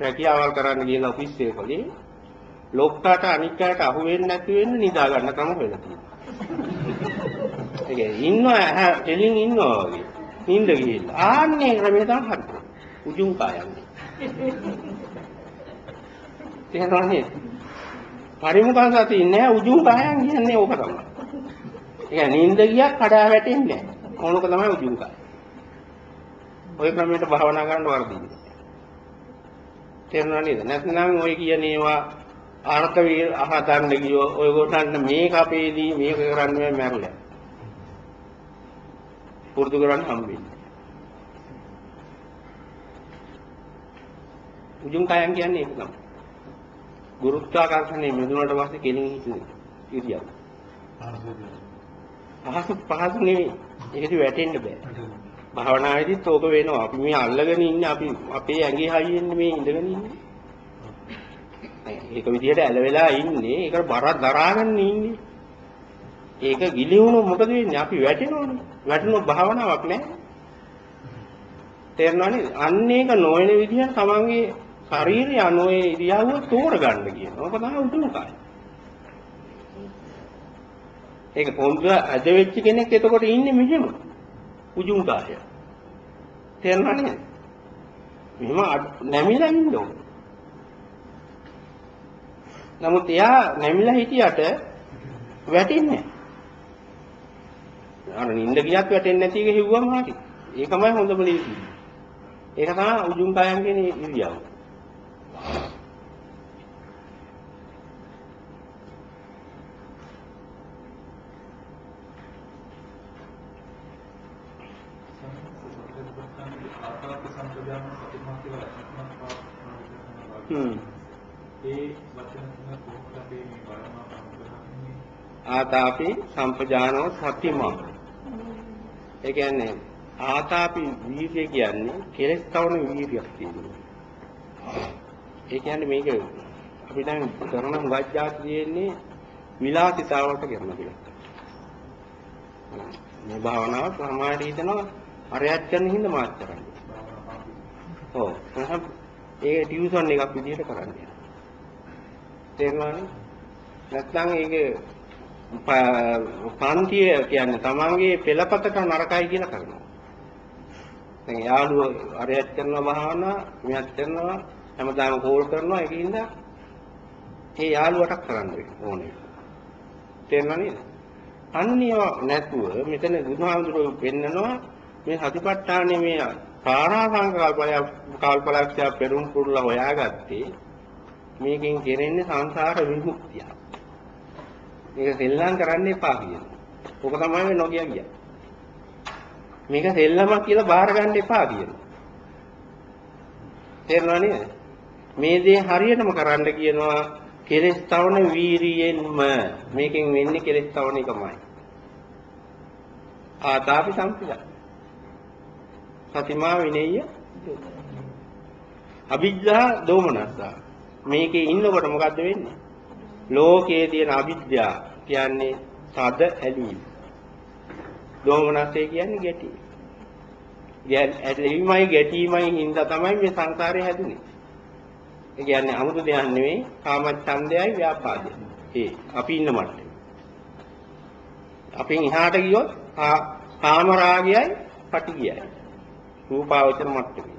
A: රැකියාවල් කරන්න ගිහලා ඔෆිස් එකකදී ලොක්කාට අනික් අයට අහු වෙන්නේ නැති වෙන්න නිදා ගන්න තමයි වෙලා තියෙන්නේ. ඒ කියන්නේ ඉන්නවා ඇහැ දෙලින් ඉන්නවා වගේ. නිින්ද ගිහිල්ලා. ආන්නේ ක්‍රමේ තමයි හරි. උජුම් කායන්නේ. තේරුණානේ? පරිමුඛ සතිය නෑ උජුම් කායන් කියන්නේ ඕක තමයි. ඒ කියන්නේ නිින්ද ගියා කඩා වැටෙන්නේ නෑ. ඕනක තමයි උජුම් කාය. ඔය ක්‍රමයට භාවනා කරන්න වර්ධින්නේ. තේරුණා නේද? නැත්නම් ඔය කියන ඒවා අර්ථ වේ අහතන්න ගියෝ ඔයගොල්ලන්ට මේක අපේදී මේක කරන්නේ මැරලා. පුරුදු කරන්න හම්බෙන්නේ. උජුං කයන් කියන්නේ ඒක තමයි. ගුරුත්වාකර්ෂණය මෙදුනට පස්සේ කෙලින් හිටින ඉරියව්. පහසු පහසු නෙවෙයි. ඒකදී වැටෙන්න බෑ. භාවනාවේදීත් ඕක වෙනවා. අපි මේ අල්ලගෙන ඉන්නේ අපි අපේ ඇඟේ හයියෙන්නේ මේ ඉඳගෙන ඉන්නේ. ඒක විදිහට ඇල වෙලා ඉන්නේ. ඒක බර දරාගෙන ඉන්නේ. ඒක ගිලිහුණු මොකද වෙන්නේ? අපි වැටෙනවනේ. වැටෙන භාවනාවක් නැහැ. තේරෙනව නේද? අන්න ඒක නොවන විදිහට තමන්ගේ ශරීරය අනෝයේ ඉරියව්ව තෝරගන්න කියනවා. ඔක තමයි උතුම් කාය. ඒක පොන්ද ඇද වෙච්ච කෙනෙක් එතකොට ඉන්නේ මෙහෙම. උජුම් කාය. තේරෙනව නේද? මෙහෙම අඩ- නැමිලා ඉන්න ඕන. නමුත් එයා නැමිලා හිටියට වැටෙන්නේ නැහැ. අර නිින්ද ගියත් වැටෙන්නේ නැති එක හිව්වම හරි. ඒකමයි හොඳම ලීසි. ඒක තමයි උජුම් කායන් කියන ඉරියව්ව.
C: ආකාර
A: ආතාපි සම්පජානෝ සතිමා. ඒ කියන්නේ ආතාපි වීර්ය කියන්නේ කෙලස් තවන වීර්යයක් තියෙනවා. ඒ කියන්නේ මේක අපි දැන් කරන හුඟක් තියෙන්නේ විලාසිතාවට කරන කියලා. මේ භාවනාව සමාධිය හිතනවා අරයත් කරන හින්දා මාත් කරන්නේ. ඔව්. එහෙනම් ඒක ටියුෂන් එකක් විදිහට කරන්නේ. තේරුණානේ? නැත්නම් ඒක ප- පන්තිය කියන්නේ තමන්ගේ පෙළපතට නරකයි කියලා කරනවා. දැන් යාළුවෝ අරයත් කරනවා භාවනා, මෙයත් කරනවා, හැමදාම කෝල් කරනවා ඒකින්ද ඒ යාළුවට කරන්න ඕනේ. තේරුණා නේද? අන්නිය නැතුව මෙතන බුදුහාමුදුරුවෝ පෙන්නනවා මේ සතිපට්ඨානේ මේ පාරා සංකල්පය කල්පලක්ෂය පෙරුම් පුරුලා හොයාගත්තේ මේකෙන් කෙරෙන්නේ සංසාර විමුක්තිය. මේක සෙල්ලම් කරන්න එපා කියන. ඔක තමයි මේ නොකිය කියන්නේ. මේක සෙල්ලමක් කියලා බාර ගන්න එපා කියන. තේරෙනව නේද? මේ දේ හරියටම කරන්න කියනවා කෙලස් තවන වීරියෙන්ම මේකෙන් වෙන්නේ කෙලස් තවන එකමයි. ආතාපි සම්පදා. සතිමා විනේය අවිජ්ජා දෝමනස්සා. මේකේ ඉන්නකොට මොකද්ද වෙන්නේ? ලෝකයේ තියෙන අවිද්‍යාව කියන්නේ තද ඇලීම. දෝමනස්සේ කියන්නේ ගැටීම. ඇලීමයි ගැටීමයි හින්දා තමයි මේ සංසාරේ හැදුනේ. ඒ කියන්නේ 아무තු දෙයක් නෙවෙයි කාමච්ඡන්දයයි ව්‍යාපාදයයි. ඒ අපි ඉන්න මට්ටමේ. අපෙන් එහාට ගියොත් කා- කාමරාගයයි පටිගයයි. රූපාවචර මට්ටමේ.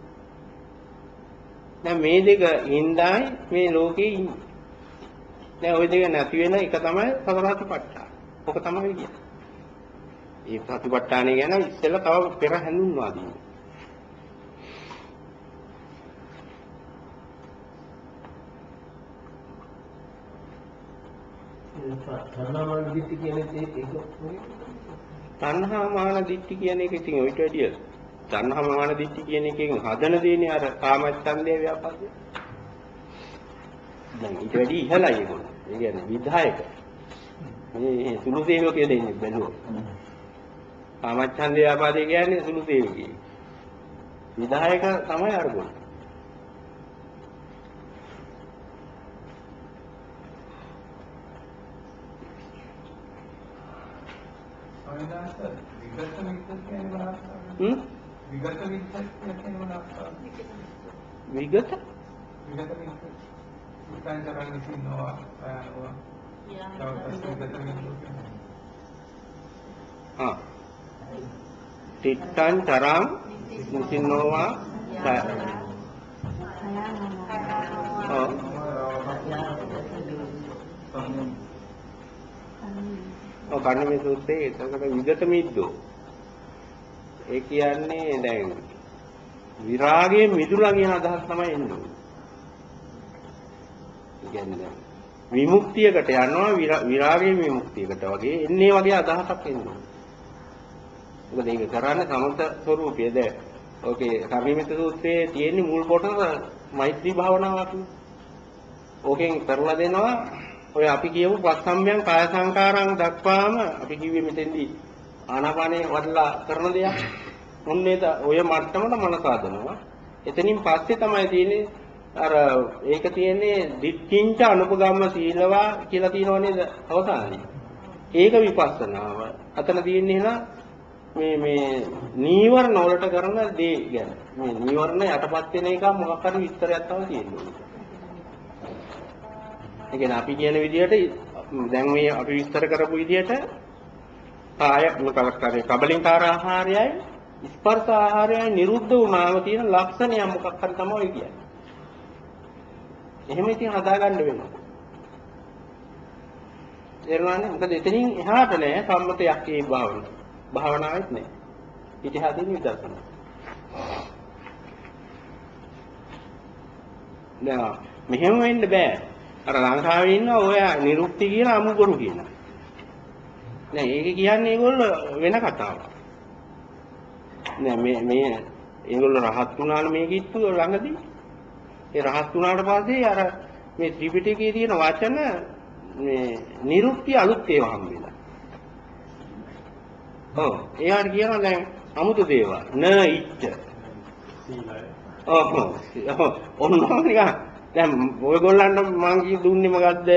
A: දැන් මේ දෙක හින්දායි මේ ලෝකේ ඉන්නේ. දැන් ওই දෙක නැති වෙන එක තමයි සතරාතිපට්ඨාන. ඔක තමයි කියන්නේ. ඒ ප්‍රතිපට්ඨානය ගැන ඉස්සෙල්ලා තව පෙර හැඳුන්වා දීම.
F: තණ්හාමාන දිට්ඨි කියන්නේ ඒක ඒක
A: තණ්හා මාන දිට්ඨි කියන එක ඉතින් ඔයිට වැඩිය තණ්හා මාන දිට්ඨි කියන එකෙන් හදන දේනේ අර කාමච්ඡන්දය ව්‍යාපාදය. දැන් ඊට වැඩි ඉහළයි ඒගොල්ලෝ. ඒ කියන්නේ විධායක. මේ සුළු සේවකයෙ දෙන්නේ බැලුවොත්. කාමච්ඡන්දය ව්‍යාපාදය කියන්නේ සුළු සේවකයෙ. විධායක තමයි අරගොල්ලෝ.
C: සංවිධානස විගත විගත කියන්නේ මොනවද?
A: හ්ම්?
C: විගත විගත කියන්නේ මොනවද?
A: විගත
C: විගත විගත උත්සාහ කරගෙන ඉන්නවා අයනවා තව විගත විගත
A: ආ තිත්තං චරං මුසිනෝවා ඔව් ඔව් කන්නමේ සූත්‍රයේ එතකොට විගත මිද්දෝ ඒ කියන්නේ දැන් විරාගයෙන් මිදුණා කියන අදහස් තමයි එන්නේ. ඒ කියන්නේ දැන් විමුක්තියකට යනවා විරා- විරාගයෙන් විමුක්තියකට වගේ එන්නේ වගේ අදහසක් එන්නේ. මොකද ඒක කරන්නේ සමත ස්වરૂපයද ඕකේ කර්මිත සූත්‍රයේ තියෙන මුල් කොටස මෛත්‍රී භාවනාවක් නේ. ඕකෙන් කරලා දෙනවා ඔය අපි කියමු පස්සම්බයන් කාය සංකාරං දක්වාම අපි කිව්වේ මෙතෙන්දී ආනාපානේ වඩලා කරන දෙයක්. මොන්නේ ඔය මට්ටමට මනස හදනවා. එතනින් පස්සේ තමයි තියෙන්නේ අර ඒක තියෙන්නේ දික්කින්ච අනුපගම්ම සීලවා කියලා තියෙනව නේද අවසානයේ. ඒක විපස්සනාව. අතන තියෙන්නේ එහෙනම් මේ මේ නීවරණ වලට කරන දේ ගැන. මේ නීවරණ යටපත් වෙන එක මොකක් හරි විස්තරයක් තමයි තියෙන්නේ. ඒ කියන්නේ අපි කියන විදිහට දැන් මේ අපි විස්තර කරපු විදිහට කාය මොකක්ද කබලින්කාර ආහාරයයි ස්පර්ශ ආහාරයයි නිරුද්ධ වුණාම තියෙන ලක්ෂණය මොකක් හරි තමයි කියන්නේ. එහෙම ඉතින් හදාගන්න වෙනවා. තේරුණානේ? මොකද එතනින් එහාට නෑ සම්මතයක් ඒ භාවන. භාවනාවෙත් නෑ. ඉතිහාසයෙන් විදර්ශනා. දැන් මෙහෙම වෙන්න බෑ. අර ලංකාවේ ඉන්න ඔය නිරුක්ති කියන අමුබරු කියන. දැන් ඒක කියන්නේ ඒගොල්ලෝ වෙන කතාවක්. නෑ මේ මේ ඒගොල්ලෝ රහත් වුණානේ මේ කිට්ටුව ළඟදී. ඒ රහත් වුණාට පස්සේ අර මේ ත්‍රිපිටකයේ තියෙන වචන මේ නිරුක්ති අලුත් ඒවා හම්බෙලා. ඔව් ඒවට කියනවා දැන් අමුතු දේවල්. න ඉච්ඡ. ඔව් ඔව් ඔන්නවා නිකන් දැන් ඔයගොල්ලන්ට මං කී දුන්නේ මොකද්ද?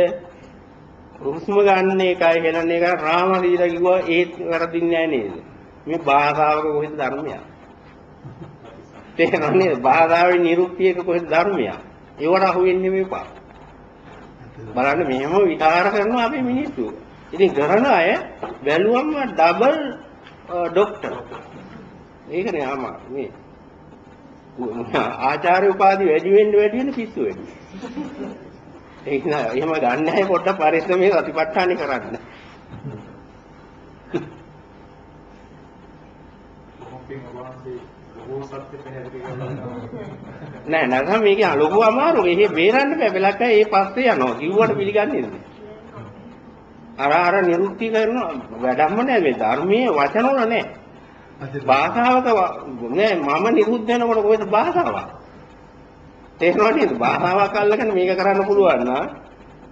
A: හුස්ම ගන්න එකයි හෙලන එක රාම දීලා කිව්වා ඒත් වැරදින්නේ නැහැ නේද? මේ භාෂාවක කොහෙද ධර්මයක්? තේරෙනවනේ භාෂාවේ නිරුක්තියක කොහෙද ධර්මයක්? ඒවට අහු වෙන්නේ මේපා. බලන්න මෙහෙම විකාර කරනවා අපේ මිනිස්සු. ඉතින් කරන අය බැලුවම ඩබල් ડોක්ටර්. ඒකනේ ආම මේ ආචාර්ය උපාධි වැඩි වෙන්න වැඩි වෙන පිස්සු වැඩි. ඒක නෑ එහෙම ගන්න නැහැ පොඩ්ඩක් පරිස්සමෙන් සතිපට්ඨානෙ කරන්න. නෑ නැත්නම් මේක ලොකු අමාරු. එහෙ බේරන්න බෑ. බලක ඒ පස්සේ යනවා. කිව්වට පිළිගන්නේ නෑ. අර අර නිරුක්ති කරන වැඩක්ම නෑ මේ ධර්මයේ වචන වල නෑ. භාෂාවක ව- නෑ මම නිරුද්ධ වෙනකොට කොහෙද භාෂාවක්? තේරෙනව නේද? භාෂාවක් අල්ලගෙන මේක කරන්න පුළුවන් නම්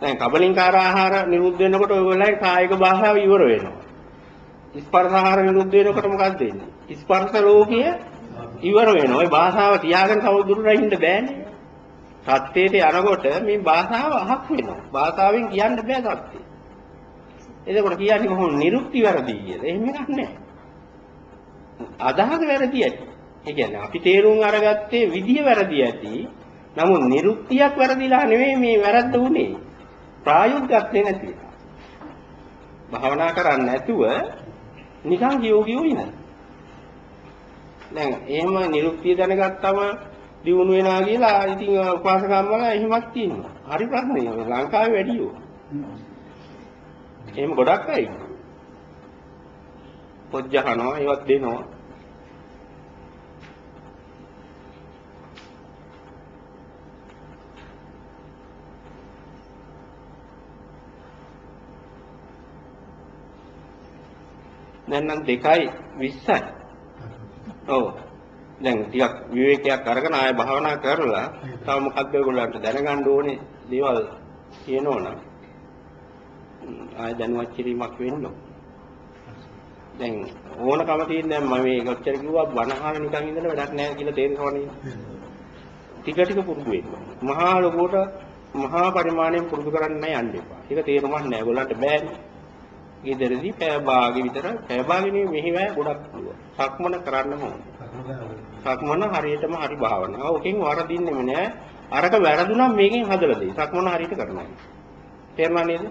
A: දැන් කබලින්කාර ආහාර නිරුද්ධ වෙනකොට ඔයගොල්ලන්ගේ කායික භාෂාව ඉවර වෙනවා. ස්පර්ශ ආහාර නිරුද්ධ වෙනකොට මොකක්ද වෙන්නේ? ස්පර්ශ ලෝකය ඉවර වෙනවා. ওই භාෂාව තියාගෙන කවුරුදුරට ඉන්න බෑනේ. සත්‍යයට යනකොට මේ භාෂාව අහක් වෙනවා. භාෂාවෙන් කියන්න බෑ සත්‍ය. එතකොට කියන්නේ කොහොමද නිරුක්ති වැරදි කියලා. එහෙම එකක් නැහැ. අදහස වැරදි ඇති. ඒ කියන්නේ අපි තේරුම් අරගත්තේ විදිය වැරදි ඇති. නමුත් නිරුක්තියක් වැරදිලා නෙවෙයි මේ වැරද්ද උනේ. ප්‍රායෝගිකත්වේ නැති. භාවනා කරන්නේ නැතුව නිකන් ගියෝ ගියෝ ඉන්න. දැන් එහෙම නිරුක්තිය දැනගත්තම දිනු වෙනා කියලා ඉතින් උපාසකම්මල එහෙමත් තියෙනවා. හරි ප්‍රශ්නේ. ලංකාවේ වැඩියෝ. එහෙම ගොඩක් අය ඉන්නවා. පොජ්ජහනවා ඒවත් දෙනවා. දැන් නම් 2යි 20යි. ඔව්. දැන් ටිකක් විවේකයක් අරගෙන ආය භාවනා කරලා තව මොකද්ද ඔයගොල්ලන්ට දැනගන්න ඕනේ දේවල් කියනවනම් ආය දැනුවත් කිරීමක් වෙන්න ඕන. දැන් ඕනකම තියෙන දැන් මම මේ කොච්චර කිව්වා බනහන නිකන් ඉඳලා වැඩක් නැහැ කියලා තේරෙනවනේ. ටික ටික පුරුදු වෙන්න. මහා ලොකුවට මහා පරිමාණයෙන් පුරුදු කරන්න යන්න එපා. ඒක තේරුමක් නැහැ. ඔයගොල්ලන්ට බෑනේ. ගෙදරදී පැය භාගෙ විතර පැය භාගෙ නෙවෙයි මෙහි වැය ගොඩක් පුළුවන්. සක්මන කරන්න ඕනේ. සක්මන හරියටම හරි භාවනාව. ඔකෙන් වරදින්නෙම නෑ. අරක වැරදුනම් මේකෙන් හදලා දෙයි. සක්මන හරියට කරනවා. තේරුණා නේද?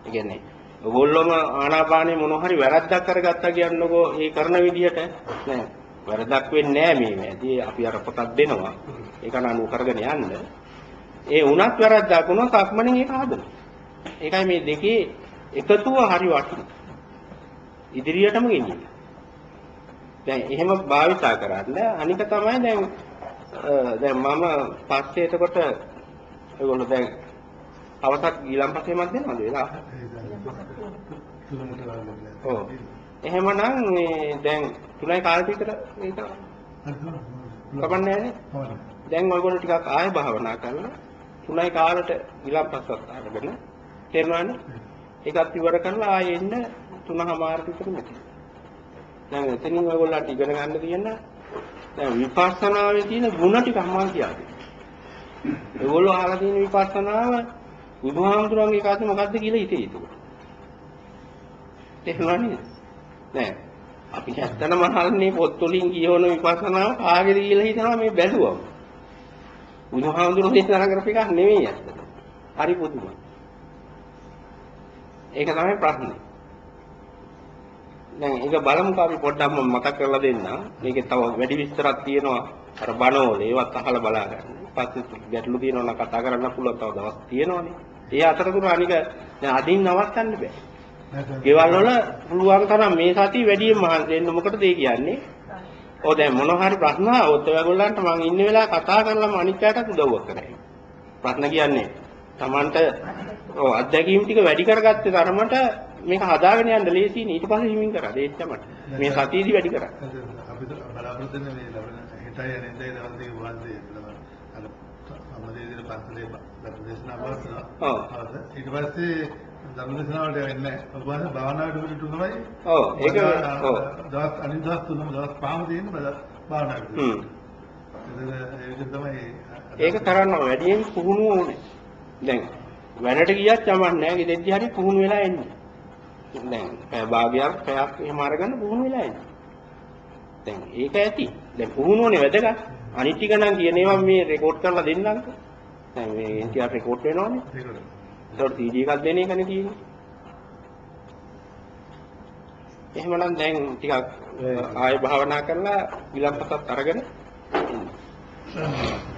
A: ඒ කියන්නේ ඔයගොල්ලෝම ආනාපානේ මොන හරි වැරද්දක් කරගත්තා කියන්නකෝ ඒ කරන විදිහට නෑ වැරද්දක් වෙන්නේ නෑ මේ වැඩි අපි අර පොතක් දෙනවා ඒක අනුව කරගෙන යන්න ඒ උනත් වැරද්දක් වුණොත් සක්මණෙන් ඒක හදනවා ඒකයි මේ දෙකේ එකතුව හරි වටිනවා ඉදිරියටම ගෙනියන්න දැන් එහෙම භාවිතා කරන්න අනික තමයි දැන් අ, දැන් මම පස්සේ එතකොට ඒගොල්ලෝ දැන් අවසක් ඊළම්පසේමත් දෙනවද වෙලා
E: තුනකට වගේ.
A: ඔව් එහෙමනම් මේ දැන් තුනයි කාලෙ විතර ඒක කමන්නේ නැහැ
E: කොහොමද?
A: දැන් ඔයගොල්ලෝ ටිකක් ආයෙ භාවනා කරලා තුනයි කාලට ඊළම්පසත් අරගෙන තේරෙනවනේ ඒකත් ඉවර කරලා ආයෙ එන්න තුනමාරට විතර මෙතන දැන් එතනින් ඔයගොල්ලන්ට ඉගෙන ගන්න තියෙන දැන් විපස්සනාවේ තියෙන ಗುಣ ටික අම්මා කියන්නේ. ඒගොල්ලෝ අහලා තියෙන විපස්සනාව බුදුහාමුදුරන්ගේ කාතේ මොකද්ද කියලා හිතේ ඒක. තේරුණානේ? නෑ. අපි ඇත්තටම අහන්නේ පොත් වලින් කියවන විපස්සනාව කාගේද කියලා හිතනවා මේ බැලුවම. බුදුහාමුදුරුවෝ දේශනා කරපු එකක් නෙමෙයි ඇත්තට. හරි පුදුමයි. ඒක තමයි ප්‍රශ්නේ. දැන් ඒක බලමුකෝ අපි පොඩ්ඩක් මම මතක් කරලා දෙන්නම්. මේකේ තව වැඩි විස්තරක් තියෙනවා. අර බණවල ඒවත් අහලා බලා ගන්න. පස්සේ ගැටලු තියෙනවා නම් කතා කරන්න පුළුවන් තව දවස් තියෙනවානේ. ඒ අතරතුර අනික දැන් අදින් නවත්තන්න බෑ. ගෙවල් වල පුළුවන් තරම් මේ සතිය වැඩියෙන් මහන්සි වෙන්න මොකටද ඒ කියන්නේ? ඔව් දැන් මොන හරි ප්‍රශ්න ආවොත් ඔයගොල්ලන්ට මම ඉන්න වෙලාව කතා කරලා මම අනිත් අයටත් උදව්වක් කරයි. ප්‍රශ්න කියන්නේ Tamanට ඔව් අත්දැකීම් ටික වැඩි කරගත්තේ තරමට මේක හදාගෙන යන්න ලේසියි ඊට පස්සේ හිමින් කරා දෙච්චමට. මේ සතියේදී වැඩි කරා.
E: අපිට බලාපොරොත්තු වෙන මේ ලබන හෙටයි අනිද්දායි දවස් දෙක වහන්සේ අර සම්මදේශන පන්සලේ ධර්මදේශනා පවත්වනවා.
A: ඔව්.
E: ඊට පස්සේ ධර්මදේශනාවට වෙන්නේ ඔබ වහන්සේ භාවනාවට පිට තුනමයි.
A: ඔව් ඒක ඔව්.
E: දවස් අනිත් දවස් තුනම දවස් පහම තියෙන භාවනාවට.
A: හ්ම්.
E: ඒ විදිහ තමයි
A: ඒක කරන්න වැඩියෙන් පුහුණුව ඕනේ. දැන් වැඩට ගියත් යමක් නැහැ. ගෙදෙද්දි හරි පුහුණු වෙලා එන්නේ. දැන් පැය භාගයක් පැයක් එහෙම අරගෙන පුහුණු වෙලා එන්නේ. දැන් ඒක ඇති. දැන් පුහුණුවනේ වැදගත්. අනිත් ටික නම් කියන ඒවා මේ රෙකෝඩ් කරලා දෙන්නම්කෝ. දැන් මේ එන්ටිආර් රෙකෝඩ් වෙනවනේ.
E: ඒකට.
A: CD එකක් දෙන එකනේ තියෙන්නේ. එහෙමනම් දැන් ටිකක් ආයෙ භාවනා කරලා විලම්පසත් අරගෙන ඉන්න.